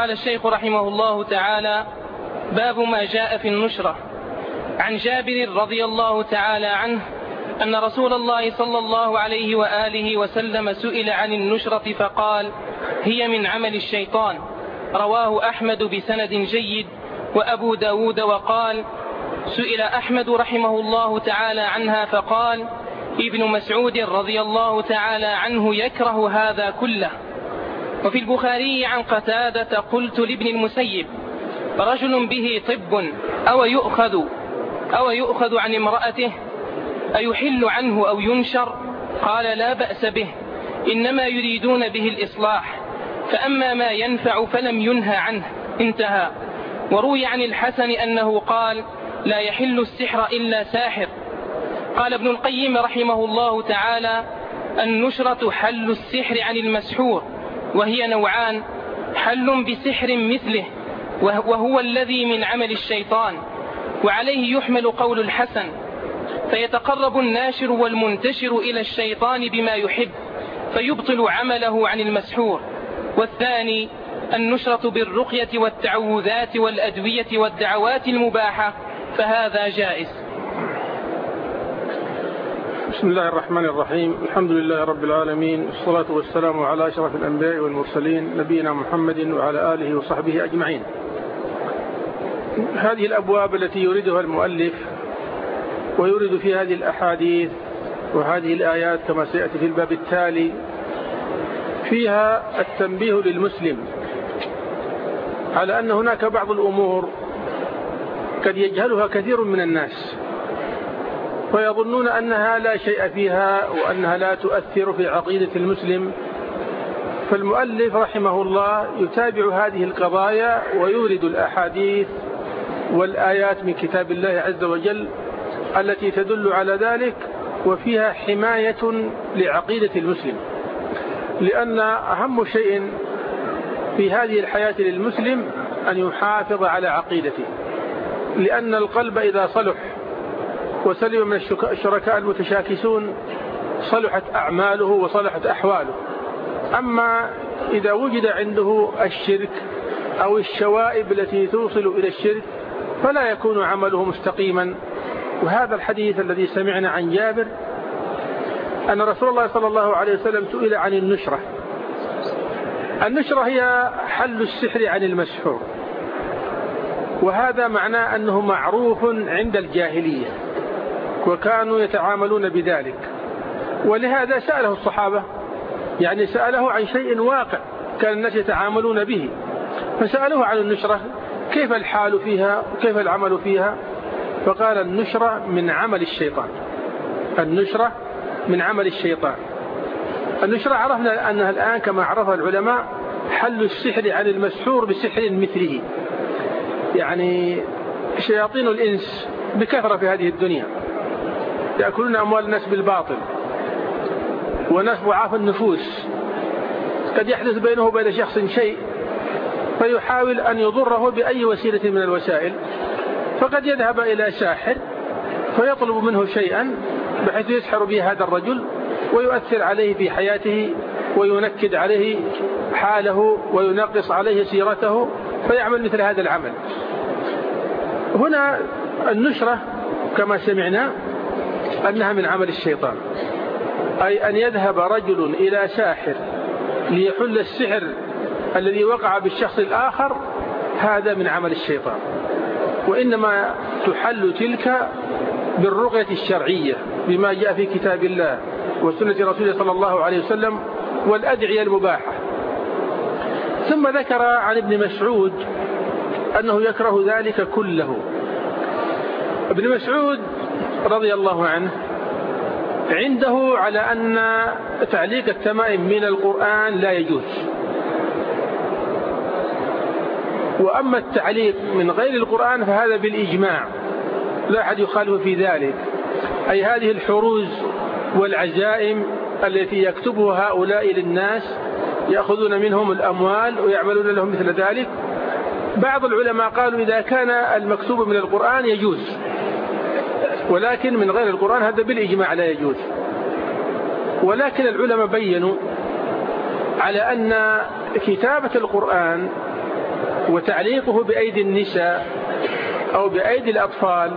قال الشيخ رحمه الله تعالى باب ما جاء في النشرة. عن جابر رضي الله تعالى عنه أن رسول الله صلى الله عليه وآله وسلم سئل عن النشرة فقال هي من عمل الشيطان. رواه أحمد بسند جيد وأبو داود وقال سئل أحمد رحمه الله تعالى عنها فقال ابن مسعود رضي الله تعالى عنه يكره هذا كله. وفي البخاري عن قتادة قلت لابن المسيب رجل به طب أو يؤخذ أو يؤخذ عن امرأته أيحل عنه أو ينشر؟ قال لا بأس به إنما يريدون به الإصلاح فأما ما ينفع فلم ينهى عنه انتهى. وروي عن الحسن أنه قال لا يحل السحر إلا ساحر. قال ابن القيم رحمه الله تعالى النشرة حل السحر عن المسحور. وهي نوعان. حل بسحر مثله وهو الذي من عمل الشيطان وعليه يحمل قول الحسن. فيتقرب الناشر والمنتشر إلى الشيطان بما يحب فيبطل عمله عن المسحور. والثاني النشرة بالرقية والتعوذات والأدوية والدعوات المباحة فهذا جائز. بسم الله الرحمن الرحيم. الحمد لله رب العالمين والصلاة والسلام على أشرف الأنبياء والمرسلين نبينا محمد وعلى آله وصحبه أجمعين. هذه الأبواب التي يريدها المؤلف ويريد في هذه الأحاديث وهذه الآيات كما سيأتي في الباب التالي فيها التنبيه للمسلم على أن هناك بعض الأمور قد يجهلها كثير من الناس. ويظنون أنها لا شيء فيها وأنها لا تؤثر في عقيدة المسلم. فالمؤلف رحمه الله يتابع هذه القضايا ويورد الأحاديث والآيات من كتاب الله عز وجل التي تدل على ذلك وفيها حماية لعقيدة المسلم. لأن أهم شيء في هذه الحياة للمسلم أن يحافظ على عقيدته. لأن القلب إذا صلح وسلم من الشركاء المتشاكسون صلحت أعماله وصلحت أحواله. أما إذا وجد عنده الشرك أو الشوائب التي توصل إلى الشرك فلا يكون عمله مستقيما. وهذا الحديث الذي سمعنا عن جابر أن رسول الله صلى الله عليه وسلم سئل عن النشرة. النشرة هي حل السحر عن المسحور. وهذا معناه أنه معروف عند الجاهلية. وكانوا يتعاملون بذلك. ولهذا سأله الصحابة يعني سأله عن شيء واقع كان الناس يتعاملون به. فسألوه عن النشرة كيف الحال فيها؟ وكيف العمل فيها؟ فقال النشرة من عمل الشيطان. النشرة من عمل الشيطان. النشرة عرفنا أنها الآن كما عرفها العلماء حل السحر عن المسحور بسحر مثله. يعني شياطين الإنس بكثرة في هذه الدنيا. يأكلون أموال الناس بالباطل وناس ضعاف النفوس. قد يحدث بينه وبين شخص شيء فيحاول أن يضره بأي وسيلة من الوسائل فقد يذهب إلى ساحر فيطلب منه شيئا بحيث يسحر به هذا الرجل ويؤثر عليه في حياته وينكد عليه حاله وينقص عليه سيرته فيعمل مثل هذا العمل. هنا النشرة كما سمعنا أنها من عمل الشيطان. أي أن يذهب رجل إلى ساحر ليحل السحر الذي وقع بالشخص الآخر هذا من عمل الشيطان. وإنما تحل تلك بالرقية الشرعية بما جاء في كتاب الله وسنة رسوله صلى الله عليه وسلم والأدعية المباحة. ثم ذكر عن ابن مسعود أنه يكره ذلك كله. ابن مسعود رضي الله عنه عنده على أن تعليق التمائم من القرآن لا يجوز. وأما التعليق من غير القرآن فهذا بالإجماع لا أحد يخالف في ذلك. أي هذه الحروز والعزائم التي يكتبها هؤلاء للناس يأخذون منهم الأموال ويعملون لهم مثل ذلك. بعض العلماء قالوا إذا كان المكتوب من القرآن يجوز. ولكن من غير القرآن هذا بالإجماع لا يجوز. ولكن العلماء بينوا على أن كتابة القرآن وتعليقه بأيدي النساء أو بأيدي الأطفال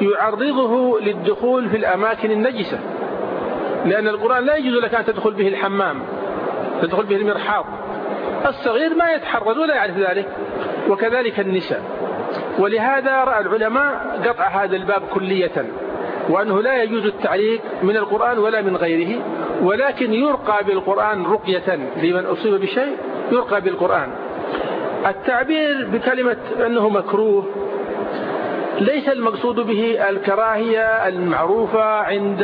يعرضه للدخول في الأماكن النجسة. لأن القرآن لا يجوز لك أن تدخل به الحمام تدخل به المرحاض. الصغير ما يتحرز ولا يعرف ذلك وكذلك النساء. ولهذا رأى العلماء قطع هذا الباب كلية وأنه لا يجوز التعليق من القرآن ولا من غيره ولكن يرقى بالقرآن رقية لمن أصيب بشيء يرقى بالقرآن. التعبير بكلمة أنه مكروه ليس المقصود به الكراهية المعروفة عند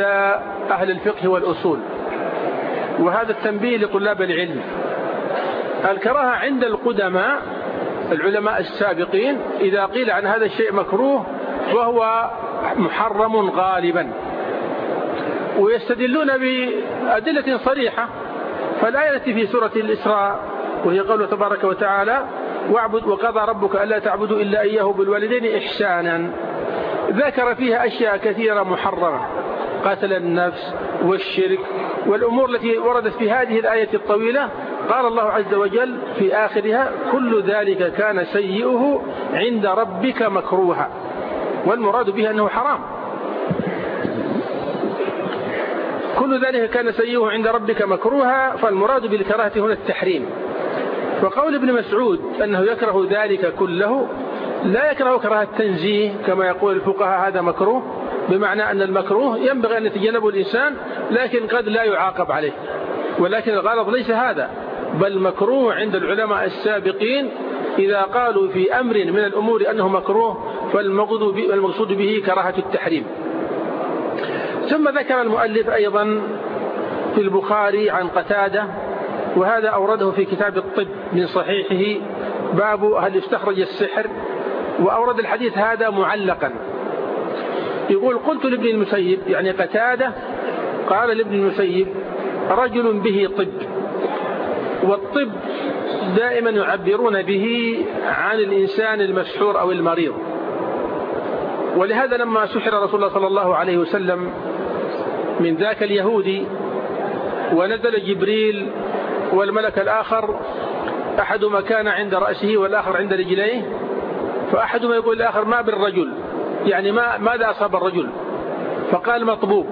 أهل الفقه والأصول وهذا التنبيه لطلاب العلم. الكراهة عند القدماء العلماء السابقين إذا قيل عن هذا الشيء مكروه وهو محرم غالبا. ويستدلون بأدلة صريحة فالآية في سورة الإسراء وهي قوله تبارك وتعالى واعبد وقضى ربك ألا تعبدوا إلا إياه بالوالدين إحسانا. ذكر فيها أشياء كثيرة محرمة قتل النفس والشرك والأمور التي وردت في هذه الآية الطويلة قال الله عز وجل في آخرها كل ذلك كان سيئه عند ربك مكروها. والمراد به أنه حرام. كل ذلك كان سيئه عند ربك مكروها فالمراد بالكراهة هنا التحريم. وقول ابن مسعود أنه يكره ذلك كله لا يكره كراهة التنزيه كما يقول الفقهاء هذا مكروه بمعنى أن المكروه ينبغي أن يتجنبه الإنسان لكن قد لا يعاقب عليه. ولكن الغرض ليس هذا. بل مكروه عند العلماء السابقين إذا قالوا في أمر من الأمور أنه مكروه فالمقصود به كراهة التحريم. ثم ذكر المؤلف أيضا في البخاري عن قتادة وهذا أورده في كتاب الطب من صحيحه باب هل استخرج السحر؟ وأورد الحديث هذا معلقا. يقول قلت لابن المسيب يعني قتادة قال لابن المسيب رجل به طب. والطب دائما يعبرون به عن الإنسان المسحور أو المريض. ولهذا لما سحر رسول الله صلى الله عليه وسلم من ذاك اليهودي ونزل جبريل والملك الآخر أحدهما كان عند رأسه والآخر عند رجليه فأحدهما يقول الآخر ما بالرجل؟ يعني ما ماذا أصاب الرجل؟ فقال مطبوب.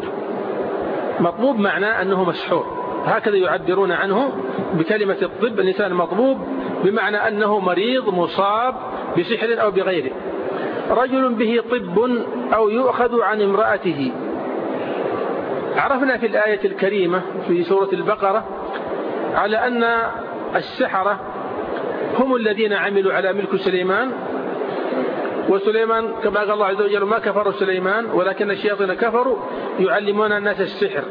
مطبوب معناه أنه مسحور. هكذا يعبرون عنه بكلمة الطب الإنسان مطبوب بمعنى أنه مريض مصاب بسحر أو بغيره. رجل به طب أو يؤخذ عن امرأته. عرفنا في الآية الكريمة في سورة البقرة على أن السحرة هم الذين عملوا على ملك سليمان. وسليمان كما قال الله عز وجل ما كفر سليمان ولكن الشياطين كفروا يعلمون الناس السحر.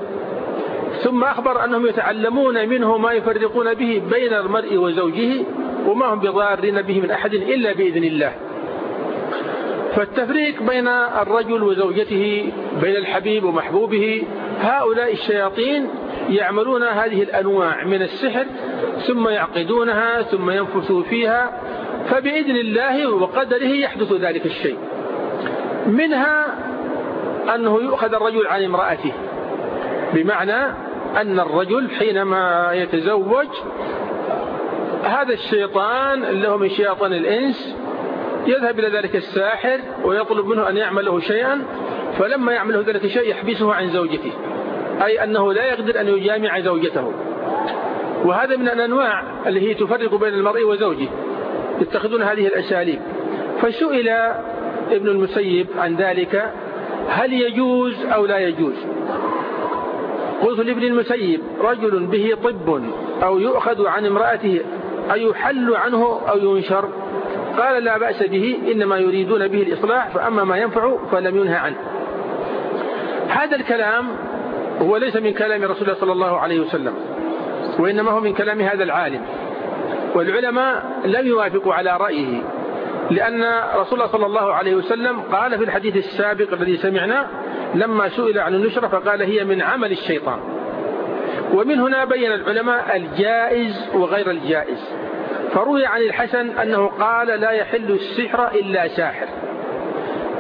ثم أخبر أنهم يتعلمون منه ما يفرقون به بين المرء وزوجه وما هم بضارين به من أحد إلا بإذن الله. فالتفريق بين الرجل وزوجته بين الحبيب ومحبوبه هؤلاء الشياطين يعملون هذه الأنواع من السحر ثم يعقدونها ثم ينفثوا فيها فبإذن الله وقدره يحدث ذلك الشيء. منها أنه يؤخذ الرجل عن امرأته بمعنى أن الرجل حينما يتزوج هذا الشيطان اللي هو من شياطان الإنس يذهب إلى ذلك الساحر ويطلب منه أن يعمل له شيئا فلما يعمل له ذلك الشيء يحبسه عن زوجته أي أنه لا يقدر أن يجامع زوجته. وهذا من الأنواع اللي هي تفرق بين المرء وزوجه يتخذون هذه الأساليب. فسئل ابن المسيب عن ذلك هل يجوز أو لا يجوز؟ قلت لابن المسيب رجل به طب أو يؤخذ عن امرأته أيحل عنه أو ينشر؟ قال لا بأس به إنما يريدون به الإصلاح فأما ما ينفع فلم ينهى عنه. هذا الكلام هو ليس من كلام رسول الله صلى الله عليه وسلم وإنما هو من كلام هذا العالم. والعلماء لم يوافقوا على رأيه لأن رسول الله صلى الله عليه وسلم قال في الحديث السابق الذي سمعنا لما سئل عن النشرة فقال هي من عمل الشيطان. ومن هنا بين العلماء الجائز وغير الجائز. فروي عن الحسن أنه قال لا يحل السحر إلا ساحر.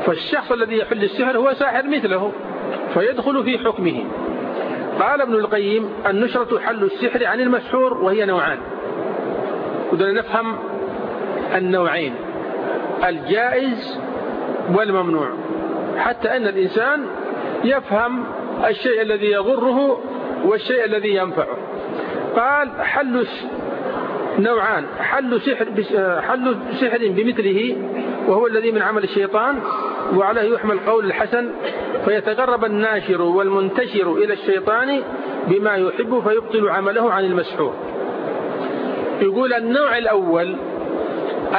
فالشخص الذي يحل السحر هو ساحر مثله فيدخل في حكمه. قال ابن القيم النشرة حل السحر عن المسحور وهي نوعان. ودنا نفهم النوعين الجائز والممنوع. حتى أن الإنسان يفهم الشيء الذي يضره والشيء الذي ينفعه. قال حل نوعان حل سحر, حل سحر بمثله وهو الذي من عمل الشيطان وعليه يحمل قول الحسن فيتقرب الناشر والمنتشر إلى الشيطان بما يحب فيبطل عمله عن المسحور. يقول النوع الأول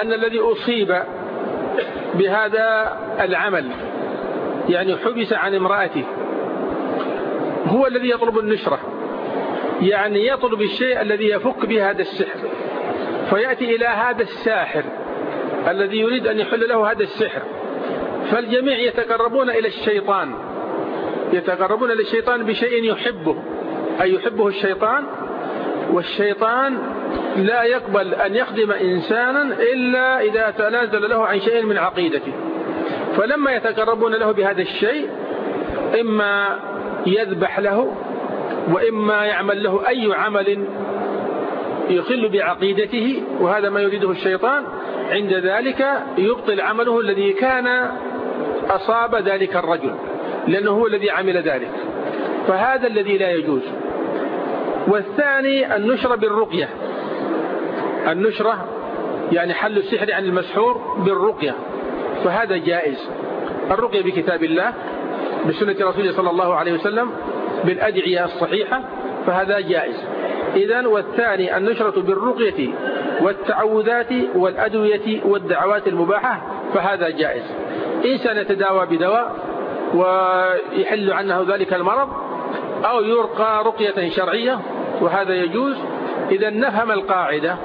أن الذي أصيب بهذا العمل يعني حبس عن امرأته. هو الذي يطلب النشرة. يعني يطلب الشيء الذي يفك به هذا السحر. فيأتي إلى هذا الساحر الذي يريد أن يحل له هذا السحر. فالجميع يتقربون إلى الشيطان. يتقربون إلى الشيطان بشيء يحبه. أي يحبه الشيطان؟ والشيطان لا يقبل أن يخدم إنسانا إلا إذا تنازل له عن شيء من عقيدته. فلما يتقربون له بهذا الشيء إما يذبح له وإما يعمل له أي عمل يخل بعقيدته وهذا ما يريده الشيطان. عند ذلك يبطل عمله الذي كان أصاب ذلك الرجل لأنه هو الذي عمل ذلك. فهذا الذي لا يجوز. والثاني النشرة بالرقية. النشرة يعني حل السحر عن المسحور بالرقية. فهذا جائز. الرقية بكتاب الله بسنة رسوله صلى الله عليه وسلم بالأدعية الصحيحة فهذا جائز. إذا والثاني النشرة بالرقية والتعوذات والأدوية والدعوات المباحة فهذا جائز. إنسان يتداوى بدواء ويحل عنه ذلك المرض أو يرقى رقية شرعية وهذا يجوز. إذا نفهم القاعدة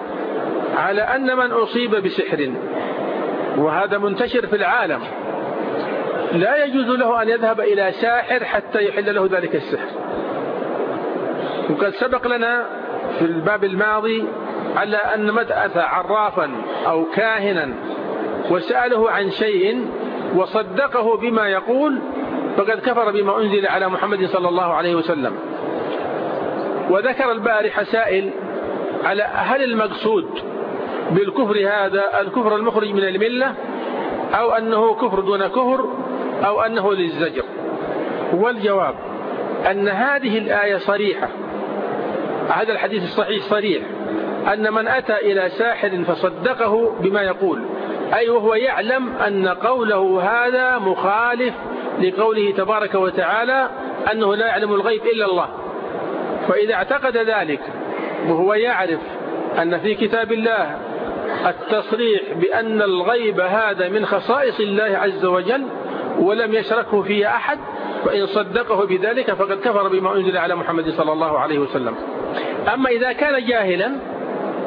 على أن من أصيب بسحر. وهذا منتشر في العالم. لا يجوز له أن يذهب إلى ساحر حتى يحل له ذلك السحر. وقد سبق لنا في الباب الماضي على أن من أتى عرافا أو كاهنا وسأله عن شيء وصدقه بما يقول فقد كفر بما أنزل على محمد صلى الله عليه وسلم. وذكر البارح سائل على هل المقصود بالكفر هذا الكفر المخرج من الملة أو أنه كفر دون كفر أو أنه للزجر. والجواب أن هذه الآية صريحة هذا الحديث الصحيح صريح أن من أتى إلى ساحر فصدقه بما يقول أي وهو يعلم أن قوله هذا مخالف لقوله تبارك وتعالى أنه لا يعلم الغيب إلا الله. فإذا اعتقد ذلك وهو يعرف أن في كتاب الله التصريح بأن الغيب هذا من خصائص الله عز وجل ولم يشركه فيه أحد فإن صدقه بذلك فقد كفر بما أنزل على محمد صلى الله عليه وسلم. أما إذا كان جاهلا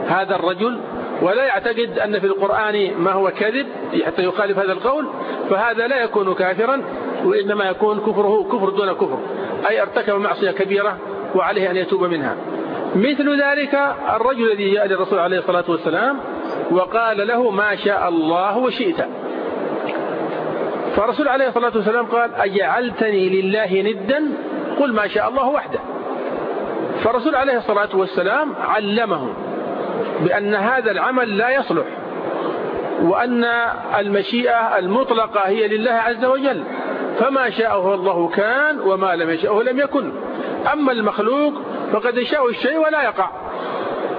هذا الرجل ولا يعتقد أن في القرآن ما هو كذب حتى يخالف هذا القول فهذا لا يكون كافرا وإنما يكون كفره كفر دون كفر. أي ارتكب معصية كبيرة وعليه أن يتوب منها. مثل ذلك الرجل الذي جاء للرسول عليه الصلاة والسلام وقال له ما شاء الله وشئت. فالرسول عليه الصلاة والسلام قال أجعلتني لله ندا؟ قل ما شاء الله وحده. فالرسول عليه الصلاة والسلام علمه بأن هذا العمل لا يصلح وأن المشيئة المطلقة هي لله عز وجل. فما شاءه الله كان وما لم يشاءه لم يكن. أما المخلوق فقد يشاء الشيء ولا يقع.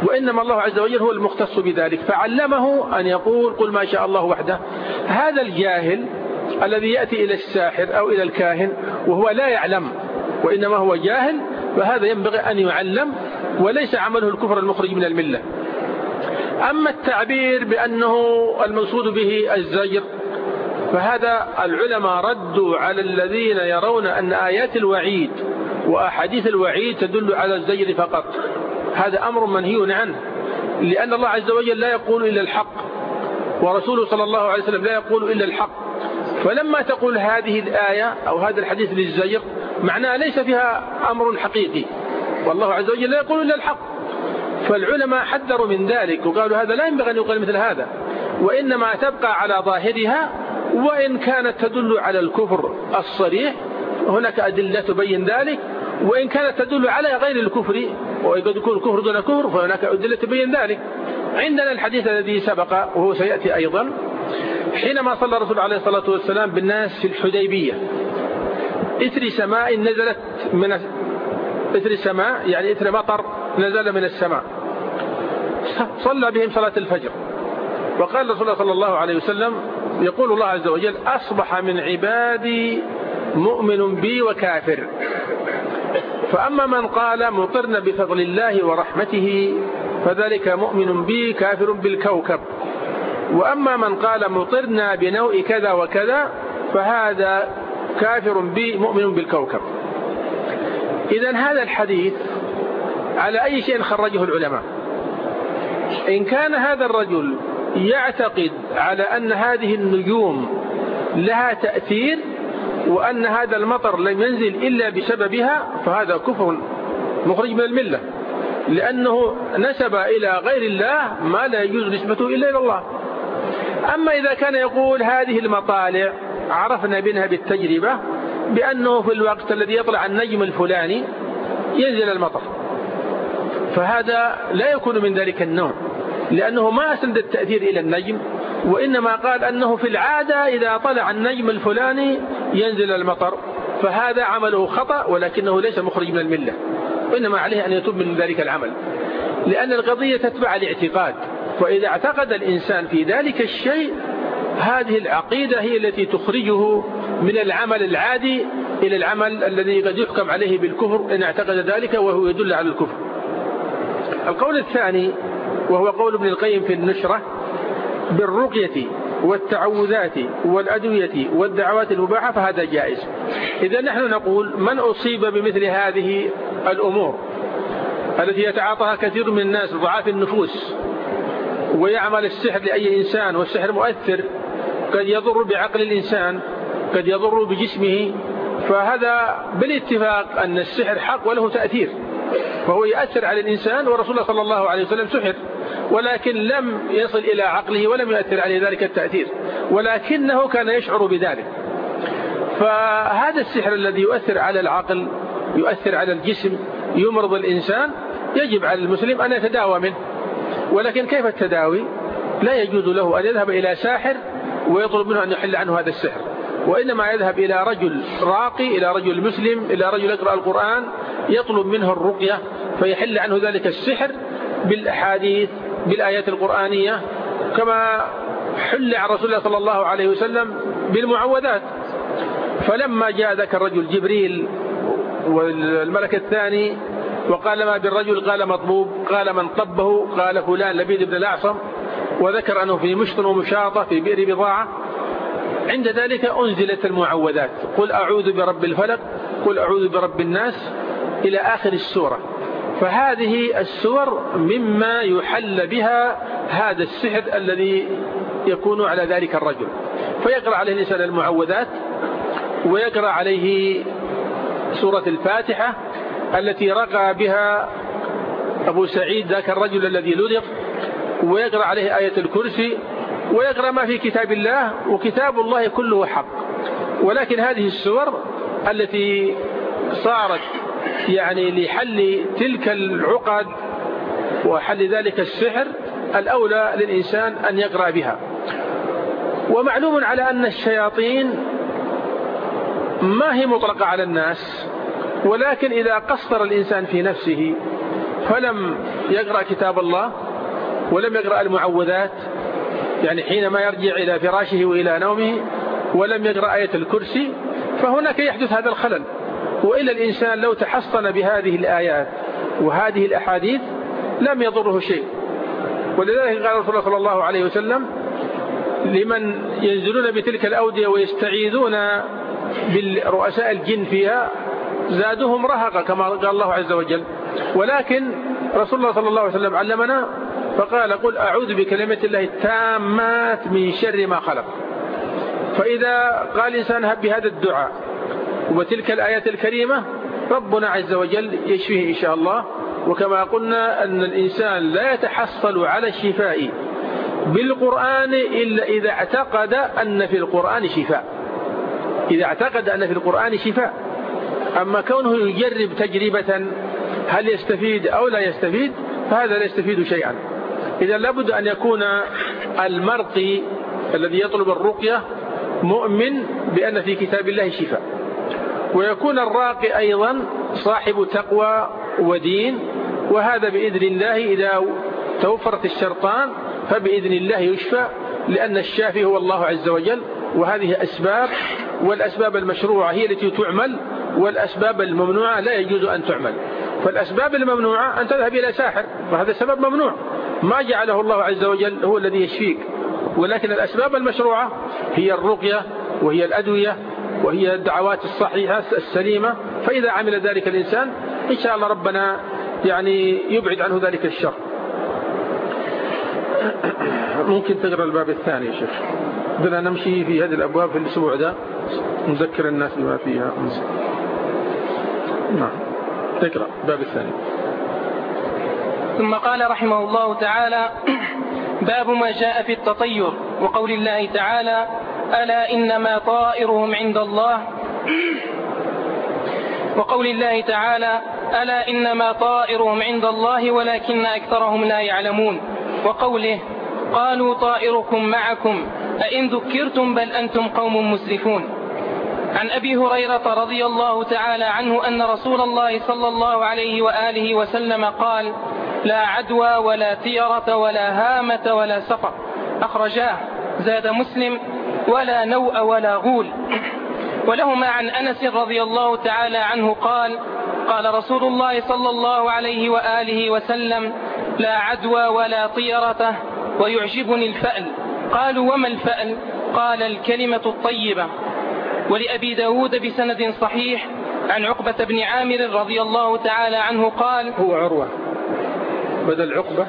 وإنما الله عز وجل هو المختص بذلك. فعلمه أن يقول قل ما شاء الله وحده هذا الجاهل الذي يأتي إلى الساحر أو إلى الكاهن وهو لا يعلم وإنما هو جاهل فهذا ينبغي أن يعلم وليس عمله الكفر المخرج من الملة. أما التعبير بأنه المقصود به الزجر فهذا العلماء ردوا على الذين يرون أن آيات الوعيد وأحاديث الوعيد تدل على الزجر فقط. هذا أمر منهي عنه لأن الله عز وجل لا يقول إلا الحق ورسوله صلى الله عليه وسلم لا يقول إلا الحق. فلما تقول هذه الآية أو هذا الحديث للزجر معناه ليس فيها أمر حقيقي. والله عز وجل لا يقول إلا الحق. فالعلماء حذروا من ذلك وقالوا هذا لا ينبغي أن يقال مثل هذا وإنما تبقى على ظاهرها وإن كانت تدل على الكفر الصريح هناك أدلة تبين ذلك. وإن كانت تدل على غير الكفر وقد يكون الكفر دون كفر فهناك أدلة تبين ذلك. عندنا الحديث الذي سبق وهو سيأتي أيضا. حينما صلى الرسول عليه الصلاة والسلام بالناس في الحديبية إثر سماء نزلت من إثر سماء يعني إثر مطر نزل من السماء. صلى بهم صلاة الفجر. وقال رسول الله صلى الله عليه وسلم يقول الله عز وجل أصبح من عبادي مؤمن بي وكافر. فأما من قال مطرنا بفضل الله ورحمته فذلك مؤمن بي كافر بالكوكب. وأما من قال مطرنا بنوء كذا وكذا فهذا كافر بي مؤمن بالكوكب. إذا هذا الحديث على أي شيء خرجه العلماء؟ إن كان هذا الرجل يعتقد على أن هذه النجوم لها تأثير وأن هذا المطر لم ينزل إلا بسببها فهذا كفر مخرج من الملة. لأنه نسب إلى غير الله ما لا يجوز نسبته إلا إلى الله. أما إذا كان يقول هذه المطالع عرفنا منها بالتجربة بأنه في الوقت الذي يطلع النجم الفلاني ينزل المطر. فهذا لا يكون من ذلك النوع لأنه ما أسند التأثير إلى النجم. وإنما قال أنه في العادة إذا طلع النجم الفلاني ينزل المطر فهذا عمله خطأ ولكنه ليس مخرج من الملة وإنما عليه أن يتوب من ذلك العمل. لأن القضية تتبع الاعتقاد فإذا اعتقد الإنسان في ذلك الشيء هذه العقيدة هي التي تخرجه من العمل العادي إلى العمل الذي قد يحكم عليه بالكفر إن اعتقد ذلك وهو يدل على الكفر. القول الثاني وهو قول ابن القيم في النشرة بالرقية والتعوذات والأدوية والدعوات المباحة فهذا جائز. إذا نحن نقول من أصيب بمثل هذه الأمور التي يتعاطاها كثير من الناس ضعاف النفوس ويعمل السحر لأي إنسان والسحر مؤثر قد يضر بعقل الإنسان قد يضر بجسمه فهذا بالاتفاق أن السحر حق وله تأثير فهو يأثر على الإنسان ورسول الله صلى الله عليه وسلم سحر. ولكن لم يصل إلى عقله ولم يؤثر عليه ذلك التأثير ولكنه كان يشعر بذلك. فهذا السحر الذي يؤثر على العقل يؤثر على الجسم يمرض الإنسان يجب على المسلم أن يتداوى منه. ولكن كيف التداوي؟ لا يجوز له أن يذهب إلى ساحر ويطلب منه أن يحل عنه هذا السحر. وإنما يذهب إلى رجل راقي إلى رجل مسلم إلى رجل يقرأ القرآن يطلب منه الرقية فيحل عنه ذلك السحر بالأحاديث بالآيات القرآنية كما حل عن رسول الله صلى الله عليه وسلم بالمعوذات. فلما جاء ذاك الرجل جبريل والملك الثاني وقال ما بالرجل؟ قال مطبوب قال من طبه؟ قال فلان لبيد بن الأعصم. وذكر أنه في مشط ومشاطة في بئر بضاعة. عند ذلك أنزلت المعوذات. قل أعوذ برب الفلق قل أعوذ برب الناس إلى آخر السورة. فهذه السور مما يحل بها هذا السحر الذي يكون على ذلك الرجل. فيقرأ عليه الإنسان المعوذات ويقرأ عليه سورة الفاتحة التي رقى بها أبو سعيد ذاك الرجل الذي لدغ ويقرأ عليه آية الكرسي ويقرأ ما في كتاب الله وكتاب الله كله حق. ولكن هذه السور التي صارت يعني لحل تلك العقد وحل ذلك السحر الأولى للإنسان أن يقرأ بها. ومعلوم على أن الشياطين ما هي مطلقة على الناس ولكن إذا قصر الإنسان في نفسه فلم يقرأ كتاب الله ولم يقرأ المعوذات يعني حينما يرجع إلى فراشه وإلى نومه ولم يقرأ آية الكرسي فهناك يحدث هذا الخلل. وإلا الإنسان لو تحصن بهذه الآيات وهذه الأحاديث لم يضره شيء. ولذلك قال رسول الله صلى الله عليه وسلم لمن ينزلون بتلك الأودية ويستعيذون بالرؤساء الجن فيها زادهم رهقا كما قال الله عز وجل. ولكن رسول الله صلى الله عليه وسلم علمنا فقال قل أعوذ بكلمة الله التامات من شر ما خلق. فإذا قال الإنسان بهذا الدعاء وتلك الآيات الكريمة ربنا عز وجل يشفيه إن شاء الله. وكما قلنا أن الإنسان لا يتحصل على الشفاء بالقرآن إلا إذا اعتقد أن في القرآن شفاء. إذا اعتقد أن في القرآن شفاء. أما كونه يجرب تجربة هل يستفيد أو لا يستفيد فهذا لا يستفيد شيئا. إذا لابد أن يكون المرقي الذي يطلب الرقية مؤمن بأن في كتاب الله شفاء. ويكون الراقي أيضا صاحب تقوى ودين وهذا بإذن الله إذا توفرت الشرطان فبإذن الله يشفى لأن الشافي هو الله عز وجل وهذه أسباب والأسباب المشروعة هي التي تعمل والأسباب الممنوعة لا يجوز أن تعمل. فالأسباب الممنوعة أن تذهب إلى ساحر وهذا سبب ممنوع. ما جعله الله عز وجل هو الذي يشفيك. ولكن الأسباب المشروعة هي الرقية وهي الأدوية وهي الدعوات الصحيحة السليمة فإذا عمل ذلك الإنسان إن شاء الله ربنا يعني يبعد عنه ذلك الشر. ممكن تقرأ الباب الثاني يا شيخ. بدنا نمشي في هذه الأبواب في الأسبوع ده نذكر الناس بما فيها. نعم. تقرأ الباب الثاني. ثم قال رحمه الله تعالى باب ما جاء في التطير وقول الله تعالى ألا إنما طائرهم عند الله. وقول الله تعالى ألا إنما طائرهم عند الله ولكن أكثرهم لا يعلمون. وقوله قالوا طائركم معكم أئن ذكرتم بل أنتم قوم مسرفون. عن أبي هريرة رضي الله تعالى عنه أن رسول الله صلى الله عليه وآله وسلم قال لا عدوى ولا تيرة ولا هامة ولا سفر أخرجاه زاد مسلم ولا نوء ولا غول. ولهما عن أنس رضي الله تعالى عنه قال قال رسول الله صلى الله عليه وآله وسلم لا عدوى ولا طيرة ويعجبني الفأل. قالوا وما الفأل؟ قال الكلمة الطيبة. ولأبي داود بسند صحيح عن عقبة بن عامر رضي الله تعالى عنه قال هو عروة. بدل عقبة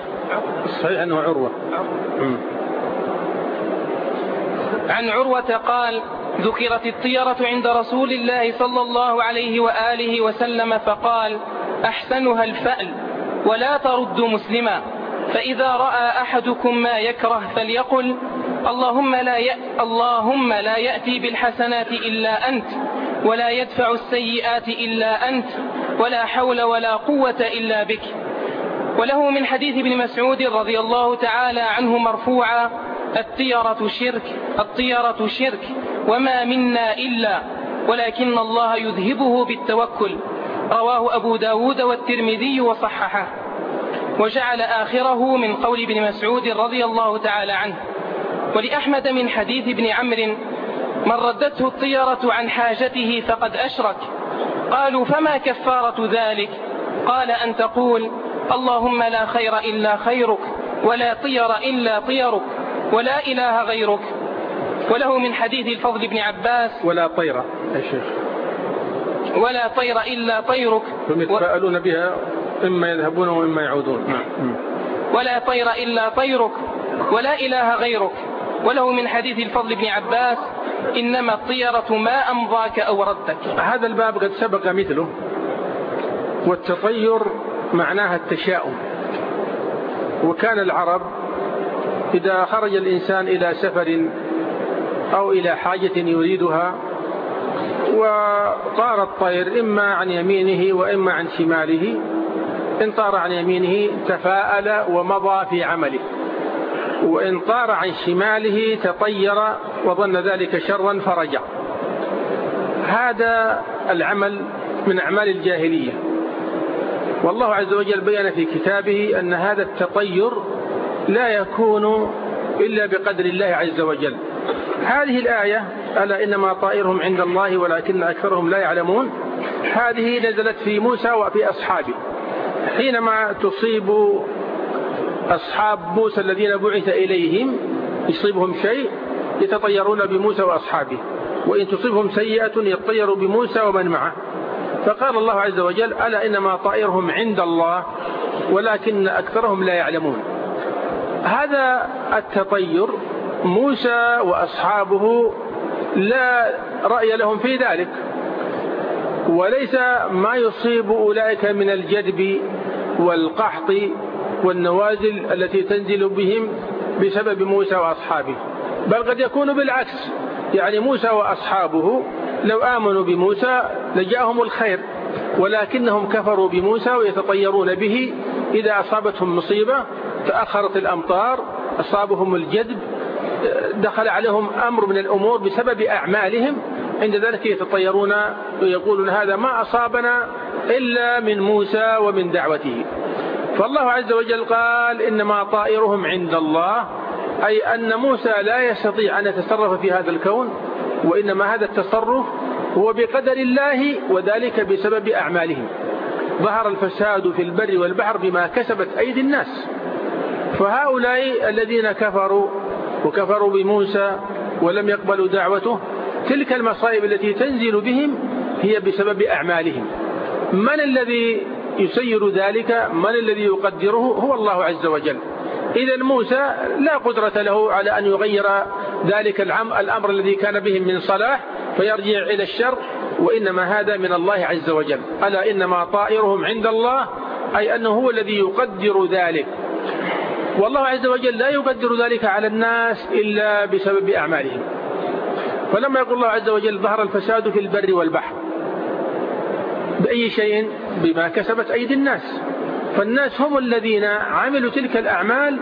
الصحيح أنه عروة. عن عروة قال ذكرت الطيرة عند رسول الله صلى الله عليه وآله وسلم فقال أحسنها الفأل ولا ترد مسلما فإذا رأى أحدكم ما يكره فليقل اللهم لا. اللهم لا يأتي بالحسنات إلا أنت ولا يدفع السيئات إلا أنت ولا حول ولا قوة إلا بك وله من حديث ابن مسعود رضي الله تعالى عنه مرفوعا الطيرة شرك الطيرة شرك وما منا إلا ولكن الله يذهبه بالتوكل. رواه أبو داود والترمذي وصححه. وجعل آخره من قول ابن مسعود رضي الله تعالى عنه. ولأحمد من حديث ابن عمرو من ردته الطيرة عن حاجته فقد أشرك. قالوا فما كفارة ذلك؟ قال أن تقول اللهم لا خير إلا خيرك ولا طير إلا طيرك. ولا إله غيرك وله من حديث الفضل بن عباس. ولا طير يا شيخ. ولا طير إلا طيرك. هم يتفاءلون بها إما يذهبون وإما يعودون. نعم. ولا طير إلا طيرك ولا إله غيرك. وله من حديث الفضل بن عباس إنما الطيرة ما أمضاك أو ردك. هذا الباب قد سبق مثله. والتطير معناها التشاؤم. وكان العرب إذا خرج الإنسان إلى سفر أو إلى حاجة يريدها وطار الطير إما عن يمينه وإما عن شماله إن طار عن يمينه تفاءل ومضى في عمله. وإن طار عن شماله تطير وظن ذلك شرا فرجع. هذا العمل من أعمال الجاهلية. والله عز وجل بين في كتابه أن هذا التطير لا يكون إلا بقدر الله عز وجل. هذه الآية ألا إنما طائرهم عند الله ولكن أكثرهم لا يعلمون. هذه نزلت في موسى وفي أصحابه. حينما تصيب أصحاب موسى الذين بعث إليهم يصيبهم شيء يتطيرون بموسى وأصحابه. وإن تصيبهم سيئة يطيروا بموسى ومن معه. فقال الله عز وجل ألا إنما طائرهم عند الله ولكن أكثرهم لا يعلمون. هذا التطير موسى وأصحابه لا رأي لهم في ذلك. وليس ما يصيب أولئك من الجدب والقحط والنوازل التي تنزل بهم بسبب موسى وأصحابه. بل قد يكون بالعكس. يعني موسى وأصحابه لو آمنوا بموسى لجاءهم الخير ولكنهم كفروا بموسى ويتطيرون به إذا أصابتهم مصيبة تأخرت الأمطار أصابهم الجدب دخل عليهم أمر من الأمور بسبب أعمالهم عند ذلك يتطيرون ويقولون هذا ما أصابنا إلا من موسى ومن دعوته. فالله عز وجل قال إنما طائرهم عند الله أي أن موسى لا يستطيع أن يتصرف في هذا الكون وإنما هذا التصرف هو بقدر الله وذلك بسبب أعمالهم. ظهر الفساد في البر والبحر بما كسبت أيدي الناس. فهؤلاء الذين كفروا وكفروا بموسى ولم يقبلوا دعوته تلك المصائب التي تنزل بهم هي بسبب أعمالهم. من الذي يسير ذلك؟ من الذي يقدره؟ هو الله عز وجل. إذا موسى لا قدرة له على أن يغير ذلك العم الأمر الذي كان بهم من صلاح فيرجع إلى الشر وإنما هذا من الله عز وجل. ألا إنما طائرهم عند الله أي أنه هو الذي يقدر ذلك. والله عز وجل لا يقدر ذلك على الناس إلا بسبب أعمالهم. فلما يقول الله عز وجل ظهر الفساد في البر والبحر بأي شيء؟ بما كسبت أيدي الناس. فالناس هم الذين عملوا تلك الأعمال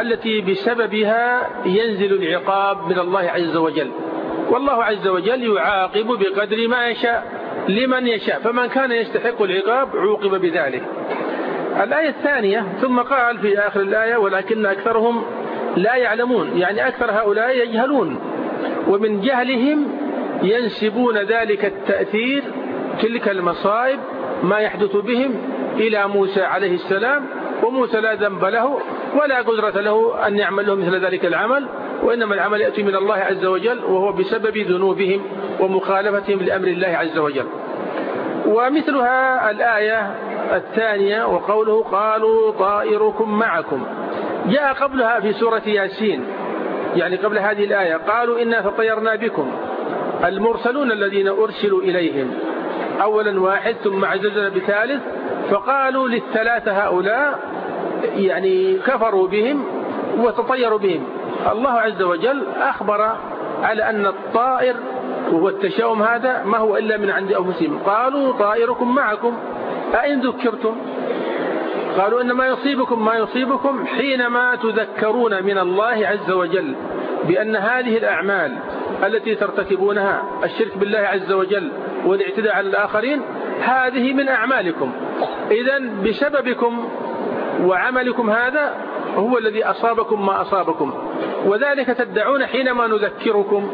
التي بسببها ينزل العقاب من الله عز وجل. والله عز وجل يعاقب بقدر ما يشاء لمن يشاء. فمن كان يستحق العقاب عوقب بذلك. الآية الثانية ثم قال في آخر الآية ولكن أكثرهم لا يعلمون. يعني أكثر هؤلاء يجهلون. ومن جهلهم ينسبون ذلك التأثير تلك المصائب ما يحدث بهم إلى موسى عليه السلام وموسى لا ذنب له ولا قدرة له أن يعمل له مثل ذلك العمل وإنما العمل يأتي من الله عز وجل وهو بسبب ذنوبهم ومخالفتهم لأمر الله عز وجل. ومثلها الآية الثانية وقوله قالوا طائركم معكم. جاء قبلها في سورة ياسين يعني قبل هذه الآية قالوا إنا تطيرنا بكم. المرسلون الذين أرسلوا إليهم أولا واحد ثم عززنا بثالث فقالوا للثلاثة هؤلاء يعني كفروا بهم وتطيروا بهم. الله عز وجل أخبر على أن الطائر وهو التشاؤم هذا ما هو إلا من عند أنفسهم. قالوا طائركم معكم. أئن ذكرتم قالوا إنما يصيبكم ما يصيبكم حينما تذكرون من الله عز وجل بأن هذه الأعمال التي ترتكبونها الشرك بالله عز وجل والاعتداء على الآخرين هذه من أعمالكم. إذا بسببكم وعملكم هذا هو الذي أصابكم ما أصابكم. وذلك تدعون حينما نذكركم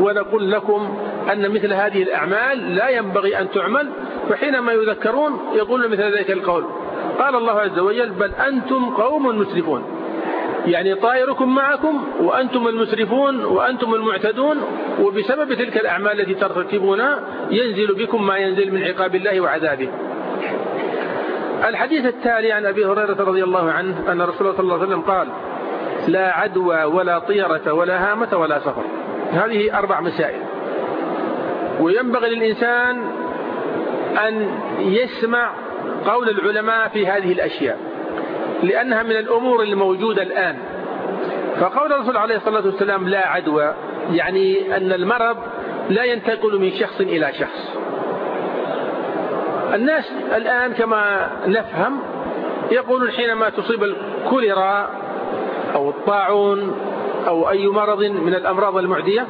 ونقول لكم أن مثل هذه الأعمال لا ينبغي أن تعمل فحينما يذكرون يقولون مثل ذلك القول. قال الله عز وجل بل أنتم قوم مسرفون. يعني طائركم معكم وأنتم المسرفون وأنتم المعتدون وبسبب تلك الأعمال التي ترتكبونها ينزل بكم ما ينزل من عقاب الله وعذابه. الحديث التالي عن أبي هريرة رضي الله عنه أن رسول الله صلى الله عليه وسلم قال لا عدوى ولا طيرة ولا هامة ولا سفر. هذه أربع مسائل. وينبغي للإنسان أن يسمع قول العلماء في هذه الأشياء لأنها من الأمور الموجودة الآن. فقول الرسول عليه الصلاة والسلام لا عدوى يعني أن المرض لا ينتقل من شخص إلى شخص. الناس الآن كما نفهم يقولون حينما تصيب الكوليرا أو الطاعون أو أي مرض من الأمراض المعدية؟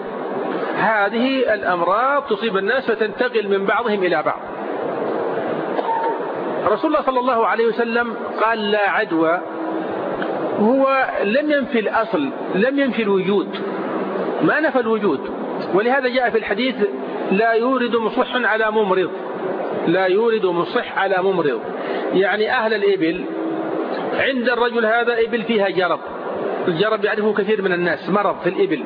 هذه الأمراض تصيب الناس فتنتقل من بعضهم إلى بعض. رسول الله صلى الله عليه وسلم قال لا عدوى. هو لم ينفي الأصل لم ينفي الوجود. ما نفى الوجود. ولهذا جاء في الحديث لا يورد مصح على ممرض. لا يورد مصح على ممرض. يعني أهل الإبل عند الرجل هذا إبل فيها جرب. الجرب يعرفه كثير من الناس مرض في الإبل.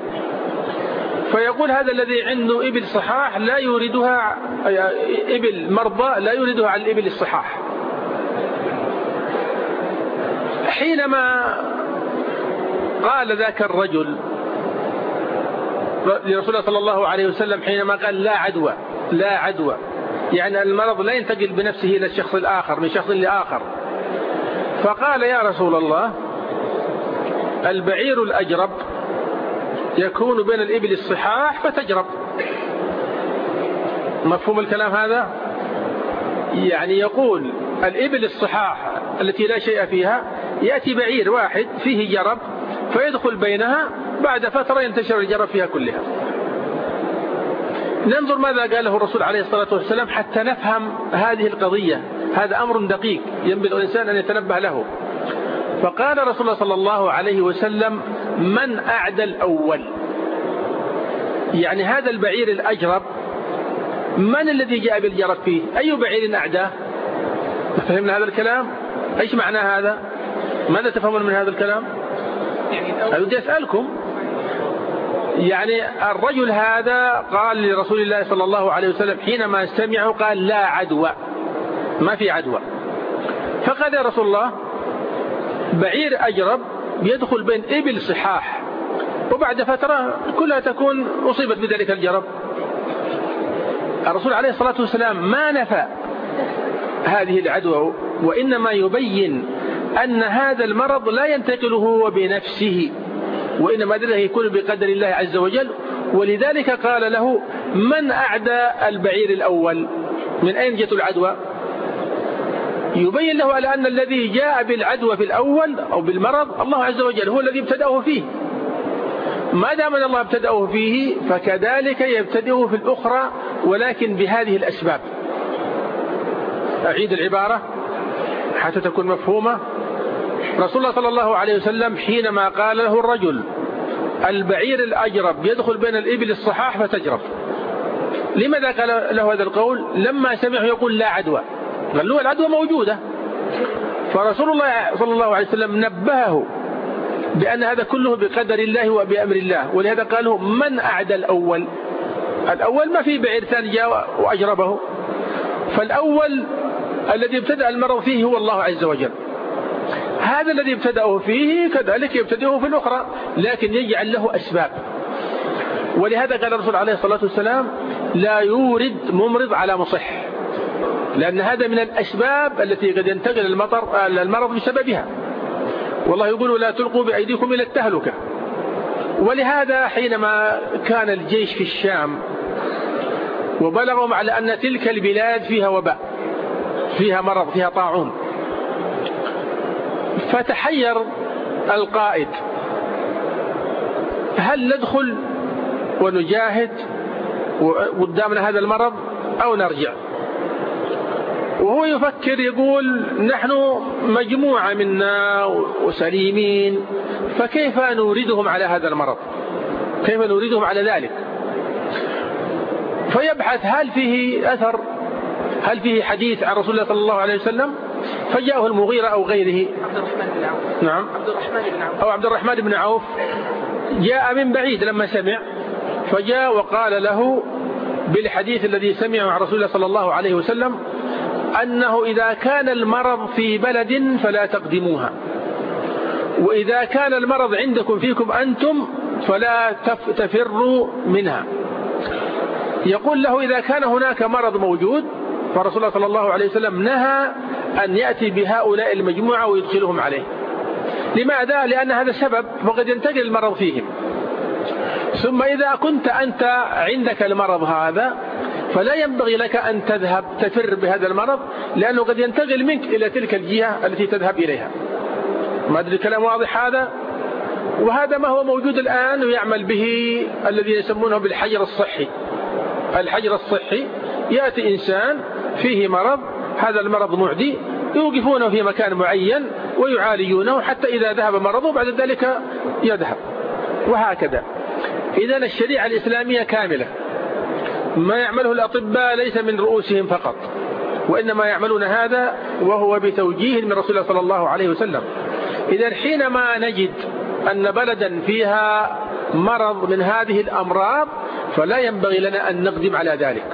فيقول هذا الذي عنده إبل صحاح لا يوردها إبل مرضى لا يوردها على الإبل الصحاح. حينما قال ذاك الرجل لرسول الله صلى الله عليه وسلم حينما قال لا عدوى لا عدوى. يعني المرض لا ينتقل بنفسه إلى الشخص الآخر من شخص لآخر. فقال يا رسول الله البعير الأجرب يكون بين الإبل الصحاح فتجرب. مفهوم الكلام هذا؟ يعني يقول الإبل الصحاح التي لا شيء فيها يأتي بعير واحد فيه جرب فيدخل بينها بعد فترة ينتشر الجرب فيها كلها. ننظر ماذا قاله الرسول عليه الصلاة والسلام حتى نفهم هذه القضية. هذا أمر دقيق ينبغي الإنسان أن يتنبه له. فقال رسول الله صلى الله عليه وسلم من أعدى الأول؟ يعني هذا البعير الأجرب من الذي جاء بالجرب فيه؟ أي بعير أعداه؟ فهمنا هذا الكلام؟ إيش معنى هذا؟ ماذا تفهمون من هذا الكلام؟ يعني أودي أسألكم. يعني الرجل هذا قال لرسول الله صلى الله عليه وسلم حينما سمعه قال لا عدوى ما في عدوى. فقال يا رسول الله بعير أجرب يدخل بين إبل صحاح وبعد فترة كلها تكون أصيبت بذلك الجرب. الرسول عليه الصلاة والسلام ما نفى هذه العدوى وإنما يبين أن هذا المرض لا ينتقل هو بنفسه وإنما ذلك يكون بقدر الله عز وجل. ولذلك قال له من أعدى البعير الأول؟ من أين جت العدوى؟ يبين له على أن الذي جاء بالعدوى في الأول أو بالمرض الله عز وجل هو الذي ابتدأه فيه. ما دام الله ابتدأه فيه فكذلك يبتدئه في الأخرى ولكن بهذه الأسباب. أعيد العبارة حتى تكون مفهومة. رسول الله صلى الله عليه وسلم حينما قال له الرجل البعير الأجرب يدخل بين الإبل الصحاح فتجرب. لماذا قال له هذا القول؟ لما سمعه يقول لا عدوى. له العدوى موجودة. فرسول الله صلى الله عليه وسلم نبهه بأن هذا كله بقدر الله وبأمر الله ولهذا قال من أعدى الأول؟ الأول ما في بعير ثاني جاء وأجربه. فالأول الذي ابتدأ المرض فيه هو الله عز وجل. هذا الذي ابتدأه فيه كذلك يبتدئه في الأخرى لكن يجعل له أسباب. ولهذا قال الرسول عليه الصلاة والسلام لا يورد ممرض على مصح. لأن هذا من الأسباب التي قد ينتقل المطر المرض بسببها. والله يقول لا تلقوا بأيديكم إلى التهلكة. ولهذا حينما كان الجيش في الشام وبلغهم على أن تلك البلاد فيها وباء فيها مرض فيها طاعون فتحير القائد. هل ندخل ونجاهد قدامنا هذا المرض أو نرجع؟ وهو يفكر يقول نحن مجموعة منا وسليمين فكيف نوردهم على هذا المرض؟ كيف نوردهم على ذلك؟ فيبحث هل فيه أثر هل فيه حديث عن رسول الله صلى الله عليه وسلم؟ فجاءه المغيرة أو غيره. عبد الرحمن بن عوف. نعم. عبد الرحمن بن عوف. أو عبد الرحمن بن عوف. جاء من بعيد لما سمع فجاء وقال له بالحديث الذي سمعه عن رسول الله صلى الله عليه وسلم أنه إذا كان المرض في بلد فلا تقدموها. وإذا كان المرض عندكم فيكم أنتم فلا تفروا منها. يقول له إذا كان هناك مرض موجود فرسول الله صلى الله عليه وسلم نهى أن يأتي بهؤلاء المجموعة ويدخلهم عليه. لماذا؟ لأن هذا سبب وقد ينتقل المرض فيهم. ثم إذا كنت أنت عندك المرض هذا فلا ينبغي لك أن تذهب تفر بهذا المرض لأنه قد ينتقل منك إلى تلك الجهة التي تذهب إليها. ما أدري الكلام واضح هذا؟ وهذا ما هو موجود الآن ويعمل به الذين يسمونه بالحجر الصحي. الحجر الصحي يأتي إنسان فيه مرض هذا المرض معدي يوقفونه في مكان معين ويعالجونه حتى إذا ذهب مرضه بعد ذلك يذهب. وهكذا. إذا الشريعة الإسلامية كاملة. ما يعمله الأطباء ليس من رؤوسهم فقط وإنما يعملون هذا وهو بتوجيه من رسول الله صلى الله عليه وسلم. إذا حينما نجد أن بلدا فيها مرض من هذه الأمراض فلا ينبغي لنا أن نقدم على ذلك.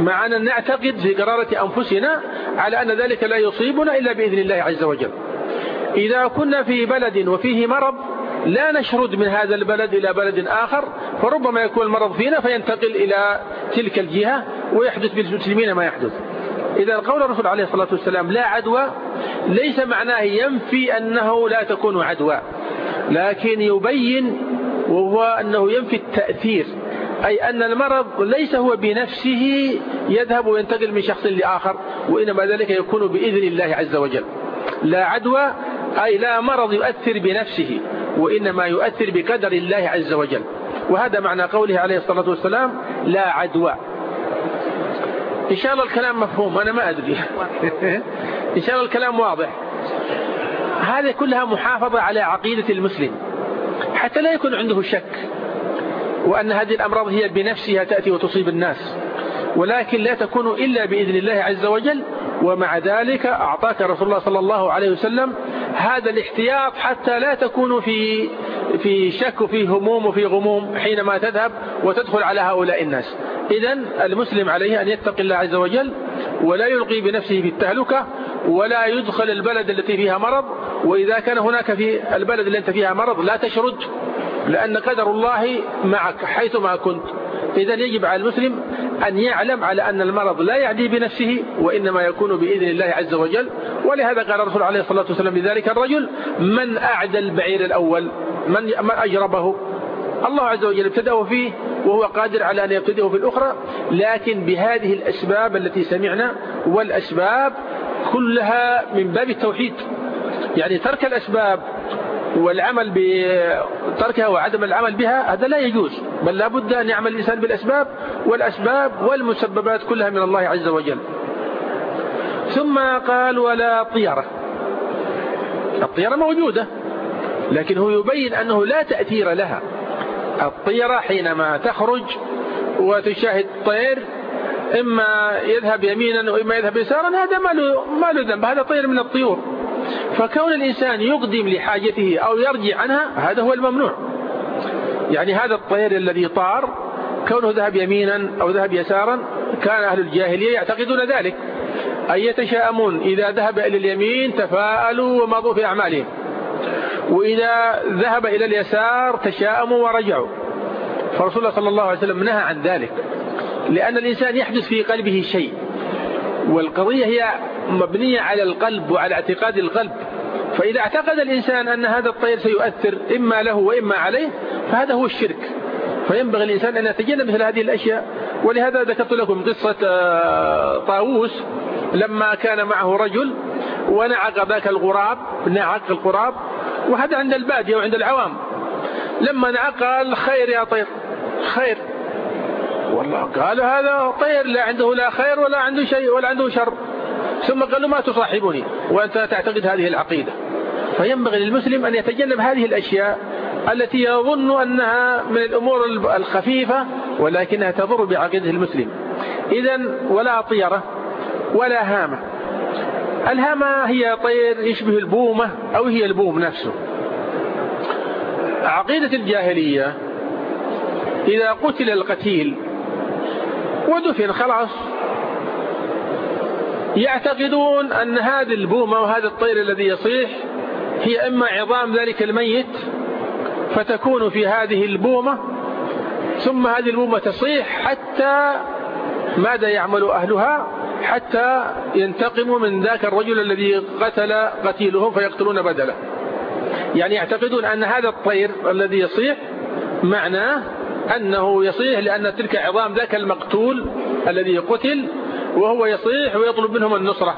مع أن نعتقد في قرارة أنفسنا على أن ذلك لا يصيبنا إلا بإذن الله عز وجل. إذا كنا في بلد وفيه مرض لا نشرد من هذا البلد إلى بلد آخر فربما يكون المرض فينا فينتقل إلى تلك الجهة ويحدث بالمسلمين ما يحدث. إذا قول الرسول عليه الصلاة والسلام لا عدوى ليس معناه ينفي أنه لا تكون عدوى لكن يبين وهو أنه ينفي التأثير أي أن المرض ليس هو بنفسه يذهب وينتقل من شخص لآخر وإنما ذلك يكون بإذن الله عز وجل. لا عدوى أي لا مرض يؤثر بنفسه. وإنما يؤثر بقدر الله عز وجل. وهذا معنى قوله عليه الصلاة والسلام لا عدوى. إن شاء الله الكلام مفهوم أنا ما أدري. إن شاء الله الكلام واضح. هذه كلها محافظة على عقيدة المسلم. حتى لا يكون عنده شك وأن هذه الأمراض هي بنفسها تأتي وتصيب الناس. ولكن لا تكون إلا بإذن الله عز وجل. ومع ذلك أعطاك رسول الله صلى الله عليه وسلم هذا الاحتياط حتى لا تكون في في شك وفي هموم وفي غموم حينما تذهب وتدخل على هؤلاء الناس. إذا المسلم عليه أن يتقي الله عز وجل ولا يلقي بنفسه في التهلكة ولا يدخل البلد التي فيها مرض. وإذا كان هناك في البلد التي فيها مرض لا تشرد. لأن قدر الله معك حيثما كنت. إذا يجب على المسلم أن يعلم على أن المرض لا يعدي بنفسه وإنما يكون بإذن الله عز وجل. ولهذا قال الرسول عليه الصلاة والسلام لذلك الرجل من أعدى البعير الأول؟ من, أجربه؟ الله عز وجل ابتدأه فيه وهو قادر على أن يبتدئه في الأخرى. لكن بهذه الأسباب التي سمعنا والأسباب كلها من باب التوحيد. يعني ترك الأسباب والعمل بتركها وعدم العمل بها هذا لا يجوز. بل لابد أن يعمل الإنسان بالأسباب والأسباب والمسببات كلها من الله عز وجل. ثم قال ولا طيرة. الطيرة موجودة لكن هو يبين أنه لا تأثير لها. الطيرة حينما تخرج وتشاهد طير إما يذهب يمينا وإما يذهب يسارا هذا ما له, ما له ذنب. هذا طير من الطيور. فكون الإنسان يقدم لحاجته أو يرجع عنها هذا هو الممنوع. يعني هذا الطير الذي طار كونه ذهب يمينا أو ذهب يسارا كان أهل الجاهلية يعتقدون ذلك. أي يتشاءمون إذا ذهب إلى اليمين تفاءلوا ومضوا في أعمالهم. وإذا ذهب إلى اليسار تشاءموا ورجعوا. فرسول الله صلى الله عليه وسلم نهى عن ذلك. لأن الإنسان يحدث في قلبه شيء. والقضية هي مبنية على القلب وعلى اعتقاد القلب. فإذا اعتقد الإنسان أن هذا الطير سيؤثر إما له وإما عليه فهذا هو الشرك. فينبغي الإنسان أن يتجنب مثل هذه الأشياء. ولهذا ذكرت لكم قصة آه، طاووس لما كان معه رجل ونعق ذاك الغراب نعق الغراب وهذا عند البادية وعند العوام. لما نعق قال خير يا طير خير. والله قال هذا طير لا عنده لا خير ولا عنده شيء ولا عنده شر. ثم قال له ما تصاحبني وأنت تعتقد هذه العقيدة. فينبغي للمسلم أن يتجنب هذه الأشياء التي يظن أنها من الأمور الخفيفة ولكنها تضر بعقيدة المسلم. إذا ولا طيرة ولا هامة. الهامة هي طير يشبه البومة أو هي البوم نفسه. عقيدة الجاهلية إذا قتل القتيل ودفن خلاص يعتقدون أن هذه البومة وهذا الطير الذي يصيح هي إما عظام ذلك الميت فتكون في هذه البومة ثم هذه البومة تصيح حتى ماذا يعمل أهلها؟ حتى ينتقموا من ذاك الرجل الذي قتل قتيلهم فيقتلون بدله. يعني يعتقدون أن هذا الطير الذي يصيح معناه أنه يصيح لأن تلك عظام ذاك المقتول الذي قتل وهو يصيح ويطلب منهم النصرة.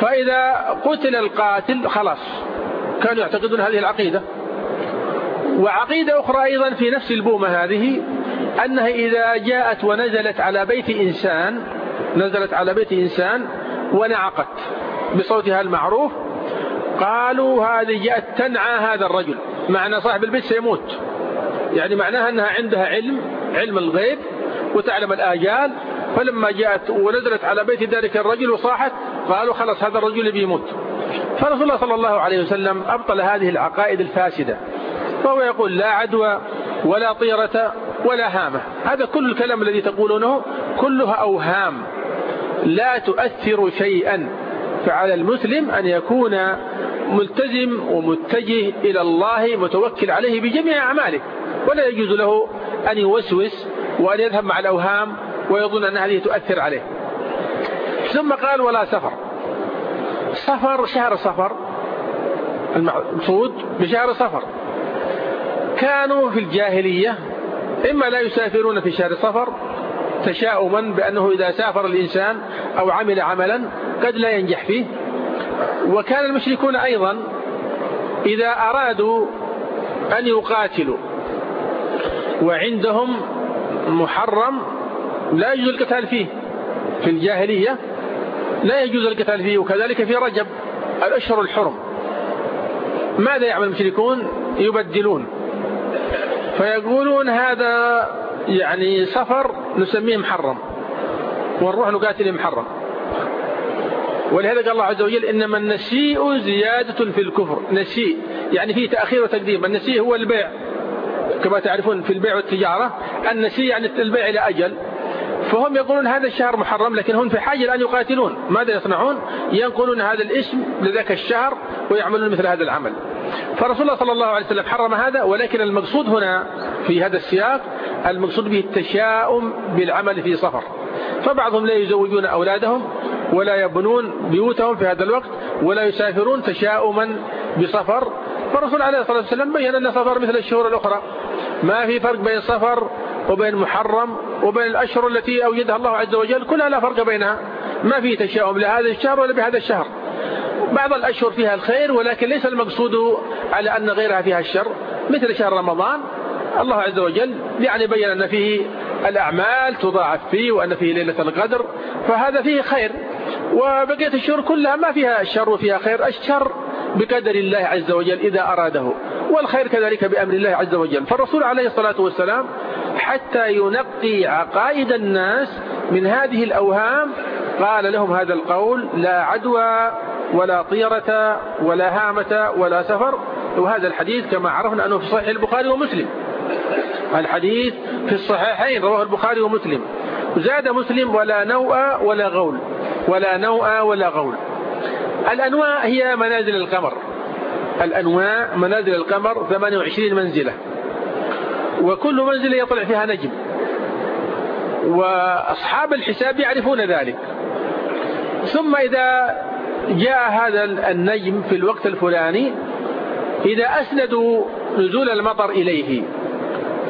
فإذا قتل القاتل خلاص كانوا يعتقدون هذه العقيدة. وعقيدة أخرى أيضا في نفس البومة هذه أنها إذا جاءت ونزلت على بيت إنسان نزلت على بيت إنسان ونعقت بصوتها المعروف قالوا هذه جاءت تنعى هذا الرجل. معنى صاحب البيت سيموت. يعني معناها أنها عندها علم علم الغيب وتعلم الآجال فلما جاءت ونزلت على بيت ذلك الرجل وصاحت قالوا خلاص هذا الرجل بيموت فرسول الله صلى الله عليه وسلم أبطل هذه العقائد الفاسدة. فهو يقول لا عدوى ولا طيرة ولا هامة. هذا كل الكلام الذي تقولونه كلها أوهام. لا تؤثر شيئا. فعلى المسلم أن يكون ملتزم ومتجه إلى الله متوكل عليه بجميع أعماله. ولا يجوز له أن يوسوس وأن يذهب مع الأوهام ويظن أن هذه تؤثر عليه. ثم قال ولا سفر. سفر شهر صفر المقصود بشهر صفر كانوا في الجاهلية إما لا يسافرون في شهر صفر تشاؤما بأنه إذا سافر الإنسان أو عمل عملا قد لا ينجح فيه. وكان المشركون أيضا إذا أرادوا أن يقاتلوا وعندهم محرم لا يجوز القتال فيه. في الجاهلية لا يجوز القتال فيه وكذلك في رجب الأشهر الحرم. ماذا يعمل المشركون؟ يبدلون. فيقولون هذا يعني سفر نسميه محرم ونروح نقاتل محرم. ولهذا قال الله عز وجل إنما النسيء زيادة في الكفر. نسيء يعني فيه تأخير وتقديم. النسيء هو البيع. كما تعرفون في البيع والتجارة النسيء يعني البيع إلى أجل فهم يقولون هذا الشهر محرم لكن هم في حاجة الآن يقاتلون. ماذا يصنعون؟ ينقلون هذا الاسم لذاك الشهر ويعملون مثل هذا العمل. فرسول الله صلى الله عليه وسلم حرم هذا ولكن المقصود هنا في هذا السياق المقصود به التشاؤم بالعمل في سفر فبعضهم لا يزوجون أولادهم ولا يبنون بيوتهم في هذا الوقت ولا يسافرون تشاؤما بسفر فالرسول عليه الصلاة والسلام بين أن سفر مثل الشهور الأخرى. ما في فرق بين سفر وبين محرم وبين الأشهر التي أوجدها الله عز وجل كلها لا فرق بينها. ما في تشاؤم لهذا الشهر ولا بهذا الشهر. بعض الأشهر فيها الخير ولكن ليس المقصود على أن غيرها فيها الشر. مثل شهر رمضان الله عز وجل يعني بين أن فيه الأعمال تضاعف فيه وأن فيه ليلة القدر فهذا فيه خير. وبقية الشهور كلها ما فيها الشر وفيها خير. الشر بقدر الله عز وجل إذا أراده. والخير كذلك بأمر الله عز وجل. فالرسول عليه الصلاة والسلام حتى ينقي عقائد الناس من هذه الأوهام قال لهم هذا القول لا عدوى ولا طيرة ولا هامة ولا سفر. وهذا الحديث كما عرفنا أنه في صحيح البخاري ومسلم. الحديث في الصحيحين رواه البخاري ومسلم. زاد مسلم ولا نوء ولا غول ولا نوء ولا غول. الأنواع هي منازل القمر. الأنواع منازل القمر 28 منزلة. وكل منزلة يطلع فيها نجم. وأصحاب الحساب يعرفون ذلك. ثم إذا جاء هذا النجم في الوقت الفلاني إذا أسندوا نزول المطر إليه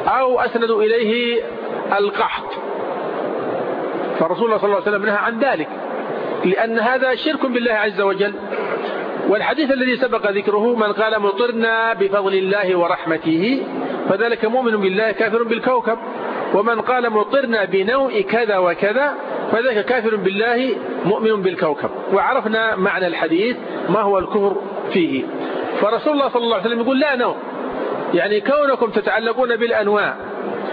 أو أسندوا إليه القحط. فالرسول صلى الله عليه وسلم نهى عن ذلك. لأن هذا شرك بالله عز وجل. والحديث الذي سبق ذكره من قال مطرنا بفضل الله ورحمته فذلك مؤمن بالله كافر بالكوكب. ومن قال مطرنا بنوء كذا وكذا فذلك كافر بالله مؤمن بالكوكب. وعرفنا معنى الحديث ما هو الكفر فيه. فرسول الله صلى الله عليه وسلم يقول لا نوم. يعني كونكم تتعلقون بالأنواع.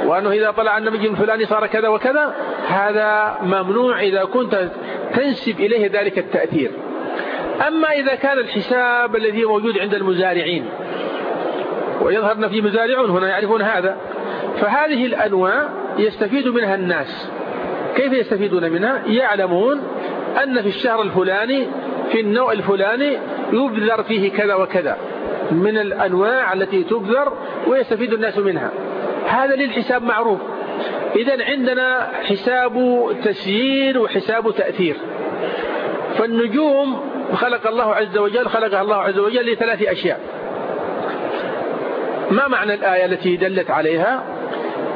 وأنه إذا طلع النبي الفلاني صار كذا وكذا هذا ممنوع إذا كنت تنسب إليه ذلك التأثير. أما إذا كان الحساب الذي موجود عند المزارعين ويظهر أن في مزارعون هنا يعرفون هذا فهذه الأنواع يستفيد منها الناس. كيف يستفيدون منها؟ يعلمون أن في الشهر الفلاني في النوع الفلاني يبذر فيه كذا وكذا. من الأنواع التي تبذر ويستفيد الناس منها. هذا للحساب معروف. إذا عندنا حساب تسيير وحساب تأثير. فالنجوم خلق الله عز وجل خلقها الله عز وجل لثلاث أشياء. ما معنى الآية التي دلت عليها؟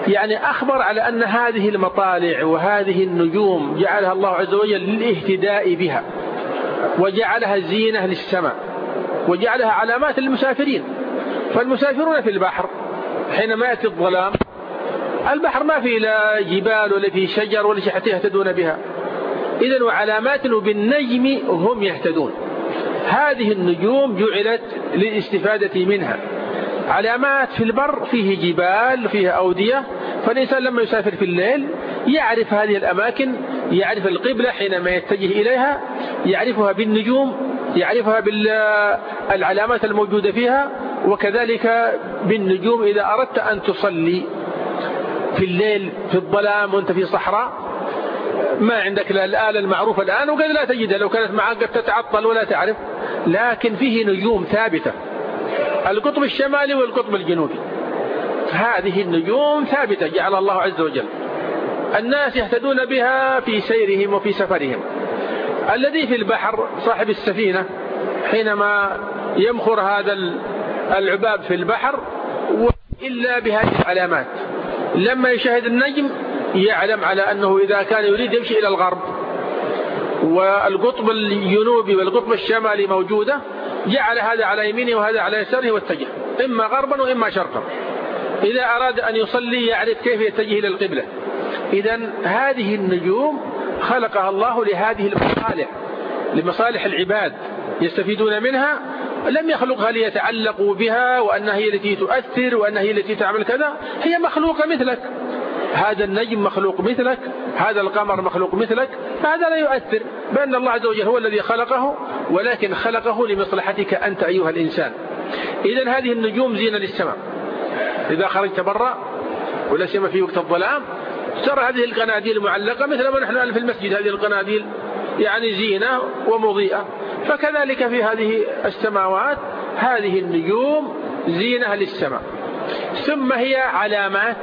يعني أخبر على أن هذه المطالع وهذه النجوم جعلها الله عز وجل للاهتداء بها وجعلها زينة للسماء وجعلها علامات للمسافرين. فالمسافرون في البحر حينما يأتي الظلام البحر ما فيه لا جبال ولا فيه شجر ولا شيء حتى يهتدون بها. إذا وعلامات وبالنجم هم يهتدون. هذه النجوم جعلت للاستفادة منها. علامات في البر فيه جبال فيه أودية. فالإنسان لما يسافر في الليل يعرف هذه الأماكن يعرف القبلة حينما يتجه إليها يعرفها بالنجوم يعرفها بالعلامات الموجودة فيها وكذلك بالنجوم إذا أردت أن تصلي في الليل في الظلام وأنت في صحراء ما عندك الآلة المعروفة الآن وقد لا تجدها لو كانت معك قد تتعطل ولا تعرف. لكن فيه نجوم ثابتة. القطب الشمالي والقطب الجنوبي. هذه النجوم ثابتة جعل الله عز وجل. الناس يهتدون بها في سيرهم وفي سفرهم. الذي في البحر صاحب السفينة حينما يمخر هذا العباب في البحر إلا بهذه العلامات. لما يشاهد النجم يعلم على أنه إذا كان يريد يمشي إلى الغرب والقطب الجنوبي والقطب الشمالي موجودة جعل هذا على يمينه وهذا على يساره واتجه إما غربا وإما شرقا. إذا أراد أن يصلي يعرف كيف يتجه إلى القبلة. إذا هذه النجوم خلقها الله لهذه المصالح لمصالح العباد يستفيدون منها لم يخلقها ليتعلقوا بها وأنها هي التي تؤثر وأنها هي التي تعمل كذا هي مخلوقة مثلك. هذا النجم مخلوق مثلك هذا القمر مخلوق مثلك فهذا لا يؤثر بأن الله عز وجل هو الذي خلقه ولكن خلقه لمصلحتك أنت أيها الإنسان. إذا هذه النجوم زينة للسماء. إذا خرجت برا ولا سيما في وقت الظلام ترى هذه القناديل معلقة مثل ما نحن في المسجد هذه القناديل يعني زينة ومضيئة. فكذلك في هذه السماوات هذه النجوم زينة للسماء. ثم هي علامات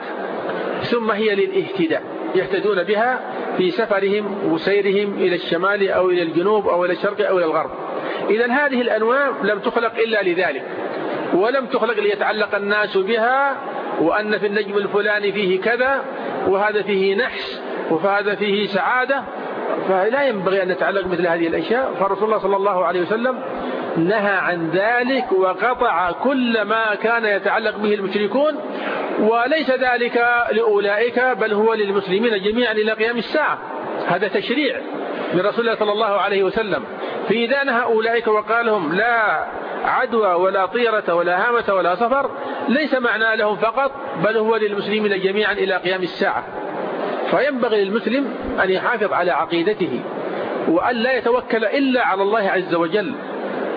ثم هي للاهتداء. يهتدون بها في سفرهم وسيرهم إلى الشمال أو إلى الجنوب أو إلى الشرق أو إلى الغرب. إذا هذه الأنواع لم تخلق إلا لذلك ولم تخلق ليتعلق الناس بها وأن في النجم الفلاني فيه كذا وهذا فيه نحس وهذا فيه سعادة. فلا ينبغي أن نتعلق مثل هذه الأشياء. فرسول الله صلى الله عليه وسلم نهى عن ذلك وقطع كل ما كان يتعلق به المشركون وليس ذلك لأولئك بل هو للمسلمين جميعا إلى قيام الساعة. هذا تشريع من رسول الله صلى الله عليه وسلم. في إذا نهى أولئك وقال لهم لا عدوى ولا طيرة ولا هامة ولا سفر ليس معنى لهم فقط بل هو للمسلمين جميعا إلى قيام الساعة. فينبغي للمسلم أن يحافظ على عقيدته وأن لا يتوكل إلا على الله عز وجل.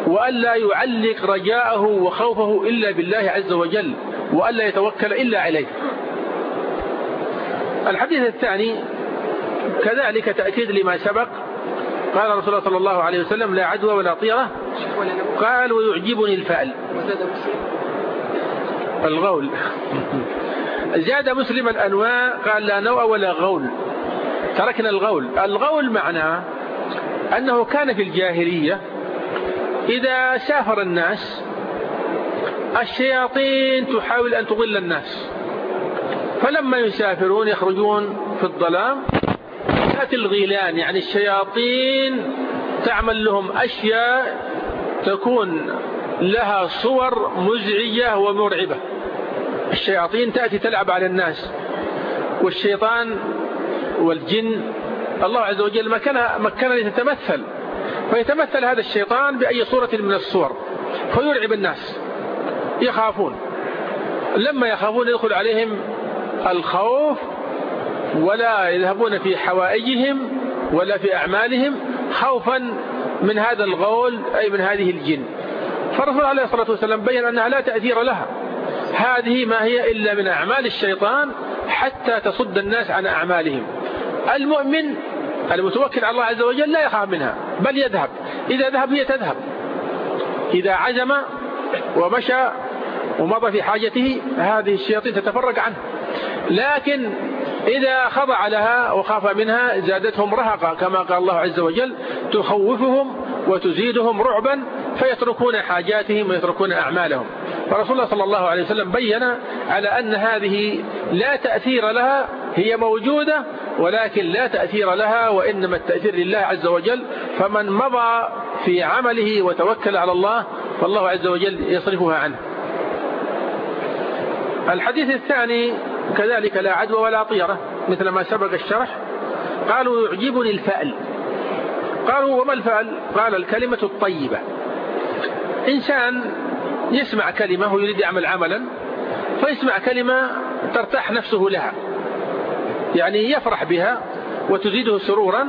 وأن لا يعلق رجاءه وخوفه إلا بالله عز وجل وأن لا يتوكل إلا عليه. الحديث الثاني كذلك تأكيد لما سبق قال رسول الله صلى الله عليه وسلم لا عدوى ولا طيرة. قال ويعجبني الفعل الغول. زاد مسلم الأنواع قال لا نوء ولا غول. تركنا الغول. الغول معناه أنه كان في الجاهلية إذا سافر الناس الشياطين تحاول أن تضل الناس. فلما يسافرون يخرجون في الظلام تأتي الغيلان يعني الشياطين تعمل لهم أشياء تكون لها صور مزعجة ومرعبة. الشياطين تأتي تلعب على الناس. والشيطان والجن الله عز وجل مكنها مكن لتتمثل. فيتمثل هذا الشيطان بأي صورة من الصور فيرعب الناس يخافون. لما يخافون يدخل عليهم الخوف ولا يذهبون في حوائجهم ولا في أعمالهم خوفا من هذا الغول أي من هذه الجن. فالرسول عليه الصلاة والسلام بين أنها لا تأثير لها. هذه ما هي إلا من أعمال الشيطان حتى تصد الناس عن أعمالهم. المؤمن المتوكل على الله عز وجل لا يخاف منها. بل يذهب. إذا ذهب هي تذهب. إذا عزم ومشى ومضى في حاجته هذه الشياطين تتفرق عنه. لكن إذا خضع لها وخاف منها زادتهم رهقا كما قال الله عز وجل تخوفهم وتزيدهم رعبا فيتركون حاجاتهم ويتركون أعمالهم. فرسول الله صلى الله عليه وسلم بين على أن هذه لا تأثير لها هي موجودة ولكن لا تأثير لها وإنما التأثير لله عز وجل. فمن مضى في عمله وتوكل على الله فالله عز وجل يصرفها عنه. الحديث الثاني كذلك لا عدوى ولا طيرة مثل ما سبق الشرح. قالوا يعجبني الفأل. قالوا وما الفأل؟ قال الكلمة الطيبة. إنسان يسمع كلمة ويريد يعمل عملا فيسمع كلمة ترتاح نفسه لها. يعني يفرح بها وتزيده سرورا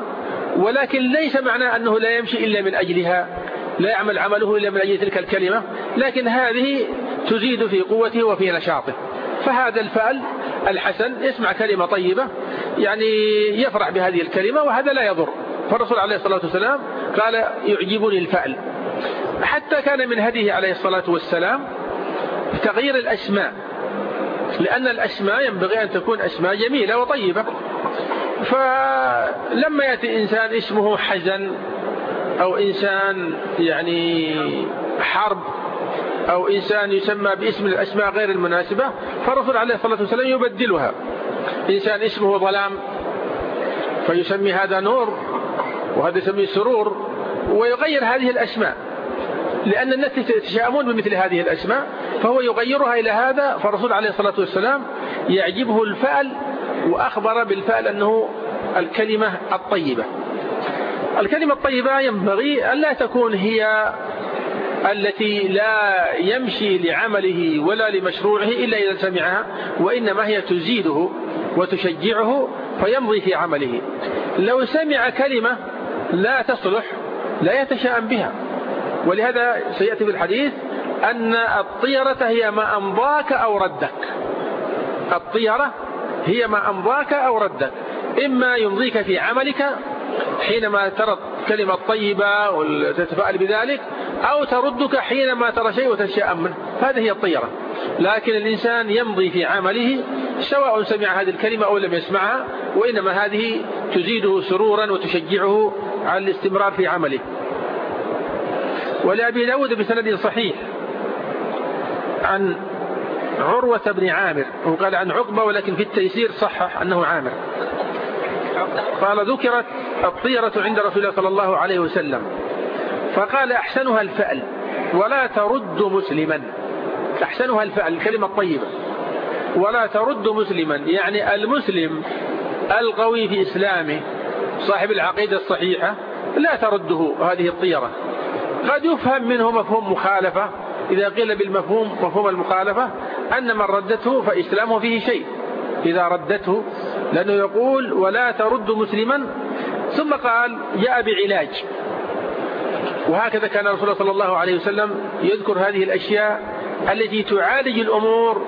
ولكن ليس معناه أنه لا يمشي إلا من أجلها لا يعمل عمله إلا من أجل تلك الكلمة لكن هذه تزيد في قوته وفي نشاطه. فهذا الفعل الحسن يسمع كلمة طيبة يعني يفرح بهذه الكلمة وهذا لا يضر. فالرسول عليه الصلاة والسلام قال يعجبني الفعل حتى كان من هديه عليه الصلاة والسلام تغيير الأسماء. لأن الأسماء ينبغي أن تكون أسماء جميلة وطيبة. فلما يأتي إنسان اسمه حزن أو إنسان يعني حرب أو إنسان يسمى باسم الأسماء غير المناسبة فالرسول عليه الصلاة والسلام يبدلها. إنسان اسمه ظلام فيسمي هذا نور وهذا يسميه سرور ويغير هذه الأسماء. لأن الناس يتشائمون بمثل هذه الأسماء فهو يغيرها إلى هذا فالرسول عليه الصلاة والسلام يعجبه الفأل وأخبر بالفأل أنه الكلمة الطيبة. الكلمة الطيبة ينبغي أن لا تكون هي التي لا يمشي لعمله ولا لمشروعه إلا إذا سمعها وإنما هي تزيده وتشجعه فيمضي في عمله. لو سمع كلمة لا تصلح لا يتشاءم بها. ولهذا سيأتي في الحديث أن الطيرة هي ما أمضاك أو ردك. الطيرة هي ما أمضاك أو ردك. إما يمضيك في عملك حينما ترى كلمة طيبة وتتفائل بذلك أو تردك حينما ترى شيء وتشاءم منه. هذه هي الطيرة. لكن الإنسان يمضي في عمله سواء سمع هذه الكلمة أو لم يسمعها وإنما هذه تزيده سرورا وتشجعه على الاستمرار في عمله. ولأبي داود بسند صحيح عن عروة بن عامر وقال عن عقبة ولكن في التيسير صحح أنه عامر. قال ذكرت الطيرة عند رسول الله صلى الله عليه وسلم فقال أحسنها الفأل ولا ترد مسلما. أحسنها الفأل الكلمة الطيبة. ولا ترد مسلما يعني المسلم القوي في إسلامه صاحب العقيدة الصحيحة لا ترده هذه الطيرة. قد يفهم منه مفهوم مخالفة. إذا قيل بالمفهوم مفهوم المخالفة أن من ردته فإسلامه فيه شيء. إذا ردته لأنه يقول ولا ترد مسلما. ثم قال جاء بعلاج. وهكذا كان رسول الله صلى الله عليه وسلم يذكر هذه الأشياء التي تعالج الأمور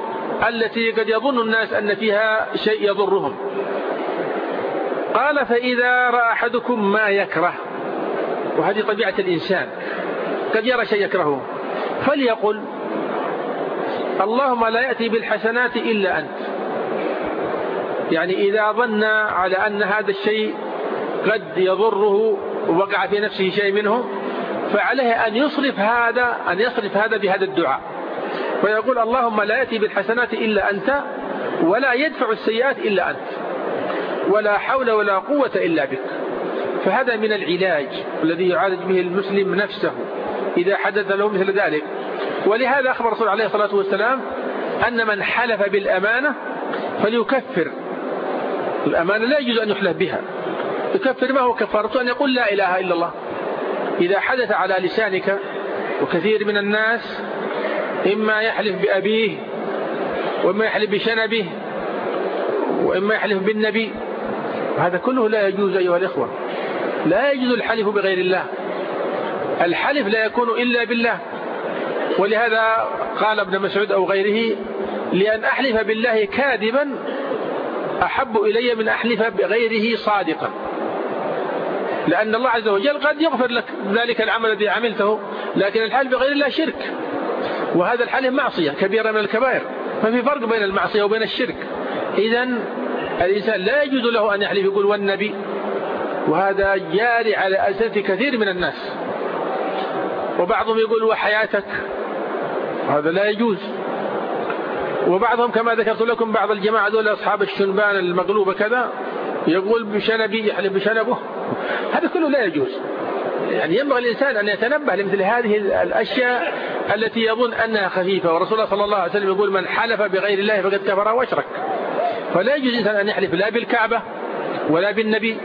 التي قد يظن الناس أن فيها شيء يضرهم. قال فإذا رأى أحدكم ما يكره وهذه طبيعة الإنسان. قد يرى شيء يكرهه. فليقل اللهم لا يأتي بالحسنات إلا أنت. يعني إذا ظن على أن هذا الشيء قد يضره ووقع في نفسه شيء منه فعليه أن يصرف هذا أن يصرف هذا بهذا الدعاء. فيقول اللهم لا يأتي بالحسنات إلا أنت ولا يدفع السيئات إلا أنت ولا حول ولا قوة إلا بك. فهذا من العلاج الذي يعالج به المسلم نفسه إذا حدث له مثل ذلك. ولهذا أخبر الرسول عليه الصلاة والسلام أن من حلف بالأمانة فليكفر. الأمانة لا يجوز أن يحلف بها. يكفر ما هو كفارته أن يقول لا إله إلا الله. إذا حدث على لسانك وكثير من الناس إما يحلف بأبيه وإما يحلف بشنبه وإما يحلف بالنبي وهذا كله لا يجوز أيها الإخوة. لا يجوز الحلف بغير الله. الحلف لا يكون إلا بالله. ولهذا قال ابن مسعود أو غيره لأن أحلف بالله كاذبا أحب إلي من أحلف بغيره صادقا. لأن الله عز وجل قد يغفر لك ذلك العمل الذي عملته لكن الحلف بغير الله شرك. وهذا الحلف معصية كبيرة من الكبائر. ففي فرق بين المعصية وبين الشرك. إذا الإنسان لا يجوز له أن يحلف يقول والنبي وهذا جاري على أساس كثير من الناس. وبعضهم يقول وحياتك هذا لا يجوز. وبعضهم كما ذكرت لكم بعض الجماعة دول أصحاب الشنبان المقلوبة كذا يقول بشنبي يحلف بشنبه. هذا كله لا يجوز. يعني ينبغي الإنسان أن يتنبه لمثل هذه الأشياء التي يظن أنها خفيفة. ورسول الله صلى الله عليه وسلم يقول من حلف بغير الله فقد كفر واشرك. فلا يجوز الإنسان أن يحلف لا بالكعبة ولا بالنبي.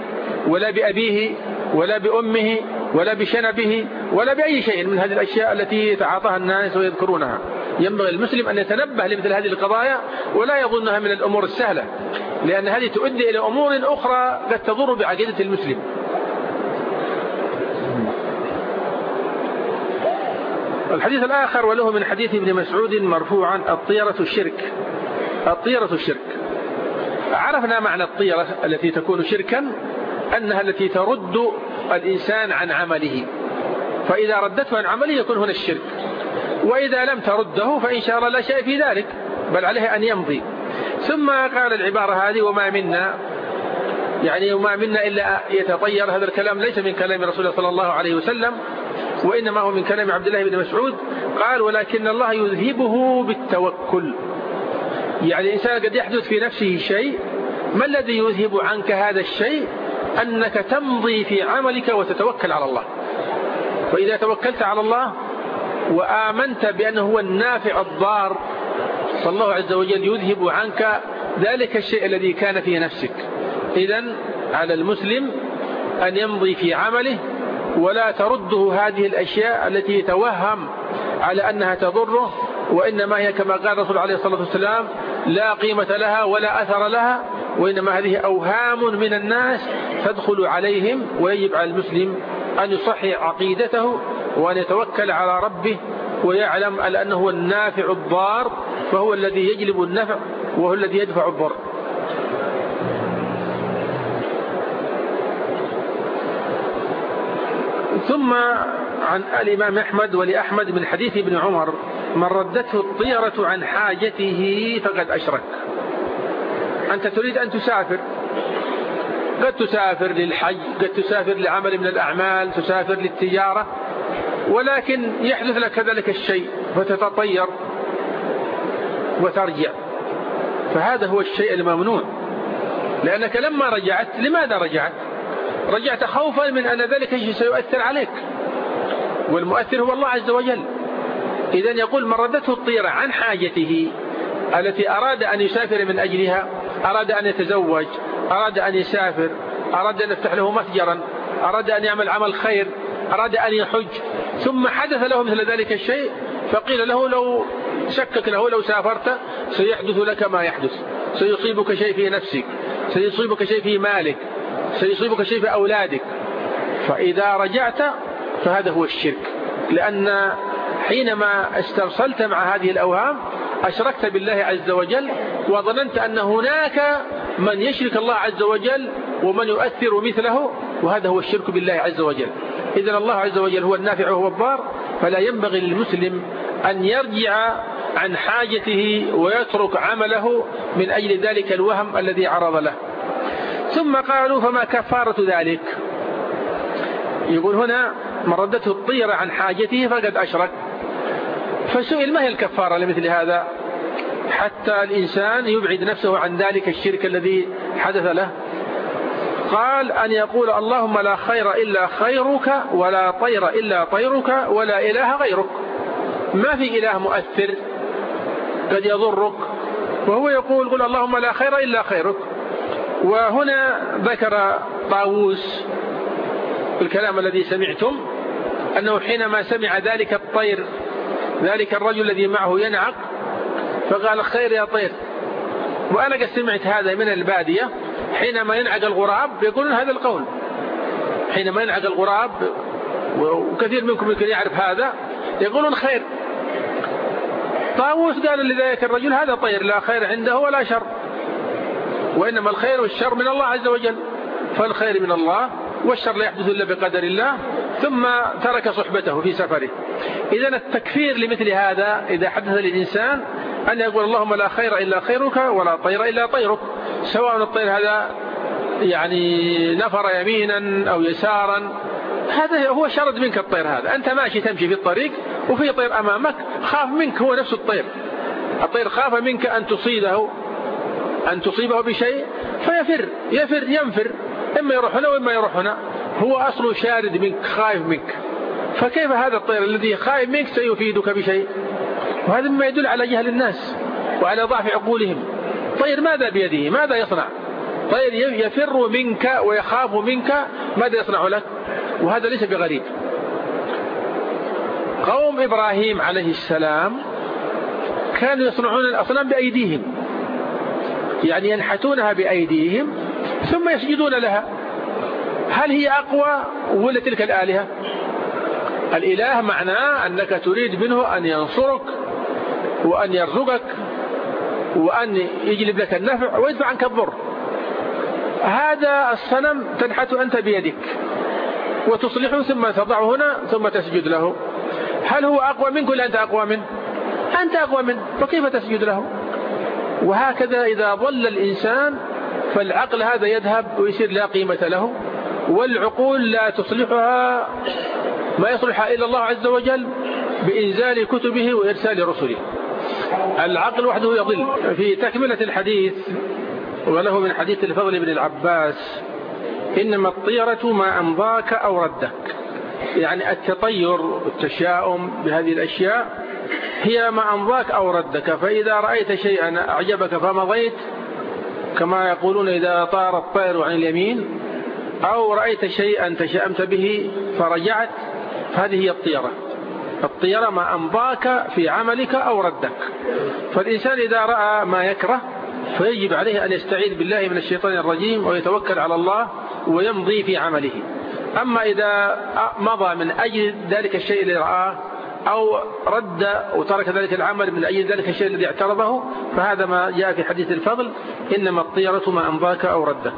ولا بأبيه ولا بأمه ولا بشنبه ولا بأي شيء من هذه الأشياء التي يتعاطاها الناس ويذكرونها. ينبغي المسلم أن يتنبه لمثل هذه القضايا ولا يظنها من الأمور السهلة لأن هذه تؤدي إلى أمور أخرى قد تضر بعقيدة المسلم. الحديث الآخر وله من حديث ابن مسعود مرفوعا الطيرة الشرك. الطيرة الشرك. عرفنا معنى الطيرة التي تكون شركا. أنها التي ترد الإنسان عن عمله. فإذا ردته عن عمله يكون هنا الشرك. وإذا لم ترده فإن شاء الله لا شيء في ذلك بل عليه أن يمضي. ثم قال العبارة هذه وما منا يعني وما منا إلا يتطير. هذا الكلام ليس من كلام رسول الله صلى الله عليه وسلم وإنما هو من كلام عبد الله بن مسعود. قال ولكن الله يذهبه بالتوكل. يعني الإنسان قد يحدث في نفسه شيء ما الذي يذهب عنك هذا الشيء؟ أنك تمضي في عملك وتتوكل على الله. فإذا توكلت على الله وآمنت بأنه هو النافع الضار فالله عز وجل يذهب عنك ذلك الشيء الذي كان في نفسك. إذا على المسلم أن يمضي في عمله ولا ترده هذه الأشياء التي يتوهم على أنها تضره وإنما هي كما قال الرسول عليه الصلاة والسلام لا قيمة لها ولا أثر لها وإنما هذه أوهام من الناس تدخل عليهم ويجب على المسلم أن يصحي عقيدته وأن يتوكل على ربه ويعلم أنه هو النافع الضار فهو الذي يجلب النفع وهو الذي يدفع الضر. ثم عن الإمام أحمد ولأحمد من حديث ابن عمر من ردته الطيرة عن حاجته فقد أشرك. أنت تريد أن تسافر قد تسافر للحج قد تسافر لعمل من الأعمال تسافر للتجارة ولكن يحدث لك ذلك الشيء فتتطير وترجع. فهذا هو الشيء الممنوع. لأنك لما رجعت لماذا رجعت؟ رجعت خوفا من أن ذلك الشيء سيؤثر عليك. والمؤثر هو الله عز وجل. إذا يقول من ردته الطيرة عن حاجته التي أراد أن يسافر من أجلها أراد أن يتزوج أراد أن يسافر أراد أن يفتح له متجرا أراد أن يعمل عمل خير أراد أن يحج ثم حدث له مثل ذلك الشيء فقيل له لو شكك له لو سافرت سيحدث لك ما يحدث سيصيبك شيء في نفسك سيصيبك شيء في مالك سيصيبك شيء في أولادك. فإذا رجعت فهذا هو الشرك لأن حينما استرسلت مع هذه الأوهام أشركت بالله عز وجل وظننت أن هناك من يشرك الله عز وجل ومن يؤثر مثله وهذا هو الشرك بالله عز وجل. إذن الله عز وجل هو النافع وهو الضار فلا ينبغي للمسلم أن يرجع عن حاجته ويترك عمله من أجل ذلك الوهم الذي عرض له. ثم قالوا فما كفارة ذلك؟ يقول هنا من ردته الطيرة عن حاجته فقد أشرك. فسئل ما هي الكفارة لمثل هذا؟ حتى الإنسان يبعد نفسه عن ذلك الشرك الذي حدث له. قال أن يقول اللهم لا خير إلا خيرك ولا طير إلا طيرك ولا إله غيرك. ما في إله مؤثر قد يضرك. وهو يقول قل اللهم لا خير إلا خيرك. وهنا ذكر طاووس الكلام الذي سمعتم أنه حينما سمع ذلك الطير ذلك الرجل الذي معه ينعق فقال خير يا طير. وأنا قد سمعت هذا من البادية حينما ينعق الغراب يقولون هذا القول. حينما ينعق الغراب وكثير منكم يمكن يعرف هذا يقولون خير. طاووس قال لذلك الرجل هذا طير لا خير عنده ولا شر. وإنما الخير والشر من الله عز وجل. فالخير من الله والشر لا يحدث إلا بقدر الله. ثم ترك صحبته في سفره. إذا التكفير لمثل هذا إذا حدث للإنسان أن يقول اللهم لا خير إلا خيرك ولا طير إلا طيرك. سواء الطير هذا يعني نفر يمينا أو يسارا هذا هو شرد منك الطير هذا. أنت ماشي تمشي في الطريق وفي طير أمامك خاف منك هو نفس الطير. الطير خاف منك أن تصيبه أن تصيبه بشيء فيفر يفر ينفر. إما يروح هنا وإما يروح هنا هو أصله شارد منك خايف منك. فكيف هذا الطير الذي خايف منك سيفيدك بشيء؟ وهذا مما يدل على جهل الناس وعلى ضعف عقولهم. طير ماذا بيده؟ ماذا يصنع؟ طير يفر منك ويخاف منك ماذا يصنع لك؟ وهذا ليس بغريب. قوم إبراهيم عليه السلام كانوا يصنعون الأصنام بأيديهم. يعني ينحتونها بأيديهم ثم يسجدون لها. هل هي أقوى ولا تلك الآلهة؟ الإله معناه أنك تريد منه أن ينصرك وأن يرزقك وأن يجلب لك النفع ويدفع عنك الضر. هذا الصنم تنحت أنت بيدك وتصلحه ثم تضعه هنا ثم تسجد له. هل هو أقوى منك ولا أنت أقوى منه؟ أنت أقوى منه فكيف تسجد له؟ وهكذا إذا ضل الإنسان فالعقل هذا يذهب ويصير لا قيمة له والعقول لا تصلحها ما يصلحها إلا الله عز وجل بإنزال كتبه وإرسال رسله. العقل وحده يضل. في تكملة الحديث وله من حديث الفضل بن العباس إنما الطيرة ما أمضاك أو ردك. يعني التطير والتشاؤم بهذه الأشياء هي ما أمضاك أو ردك فإذا رأيت شيئا أعجبك فمضيت كما يقولون إذا طار الطير عن اليمين أو رأيت شيئا تشأمت به فرجعت. هذه هي الطيرة. الطيرة ما أمضاك في عملك أو ردك. فالإنسان إذا رأى ما يكره فيجب عليه أن يستعيذ بالله من الشيطان الرجيم ويتوكل على الله ويمضي في عمله. أما إذا مضى من أجل ذلك الشيء اللي رآه أو رد وترك ذلك العمل من أجل ذلك الشيء الذي اعترضه فهذا ما جاء في حديث الفضل إنما الطيرة ما أمضاك أو ردك.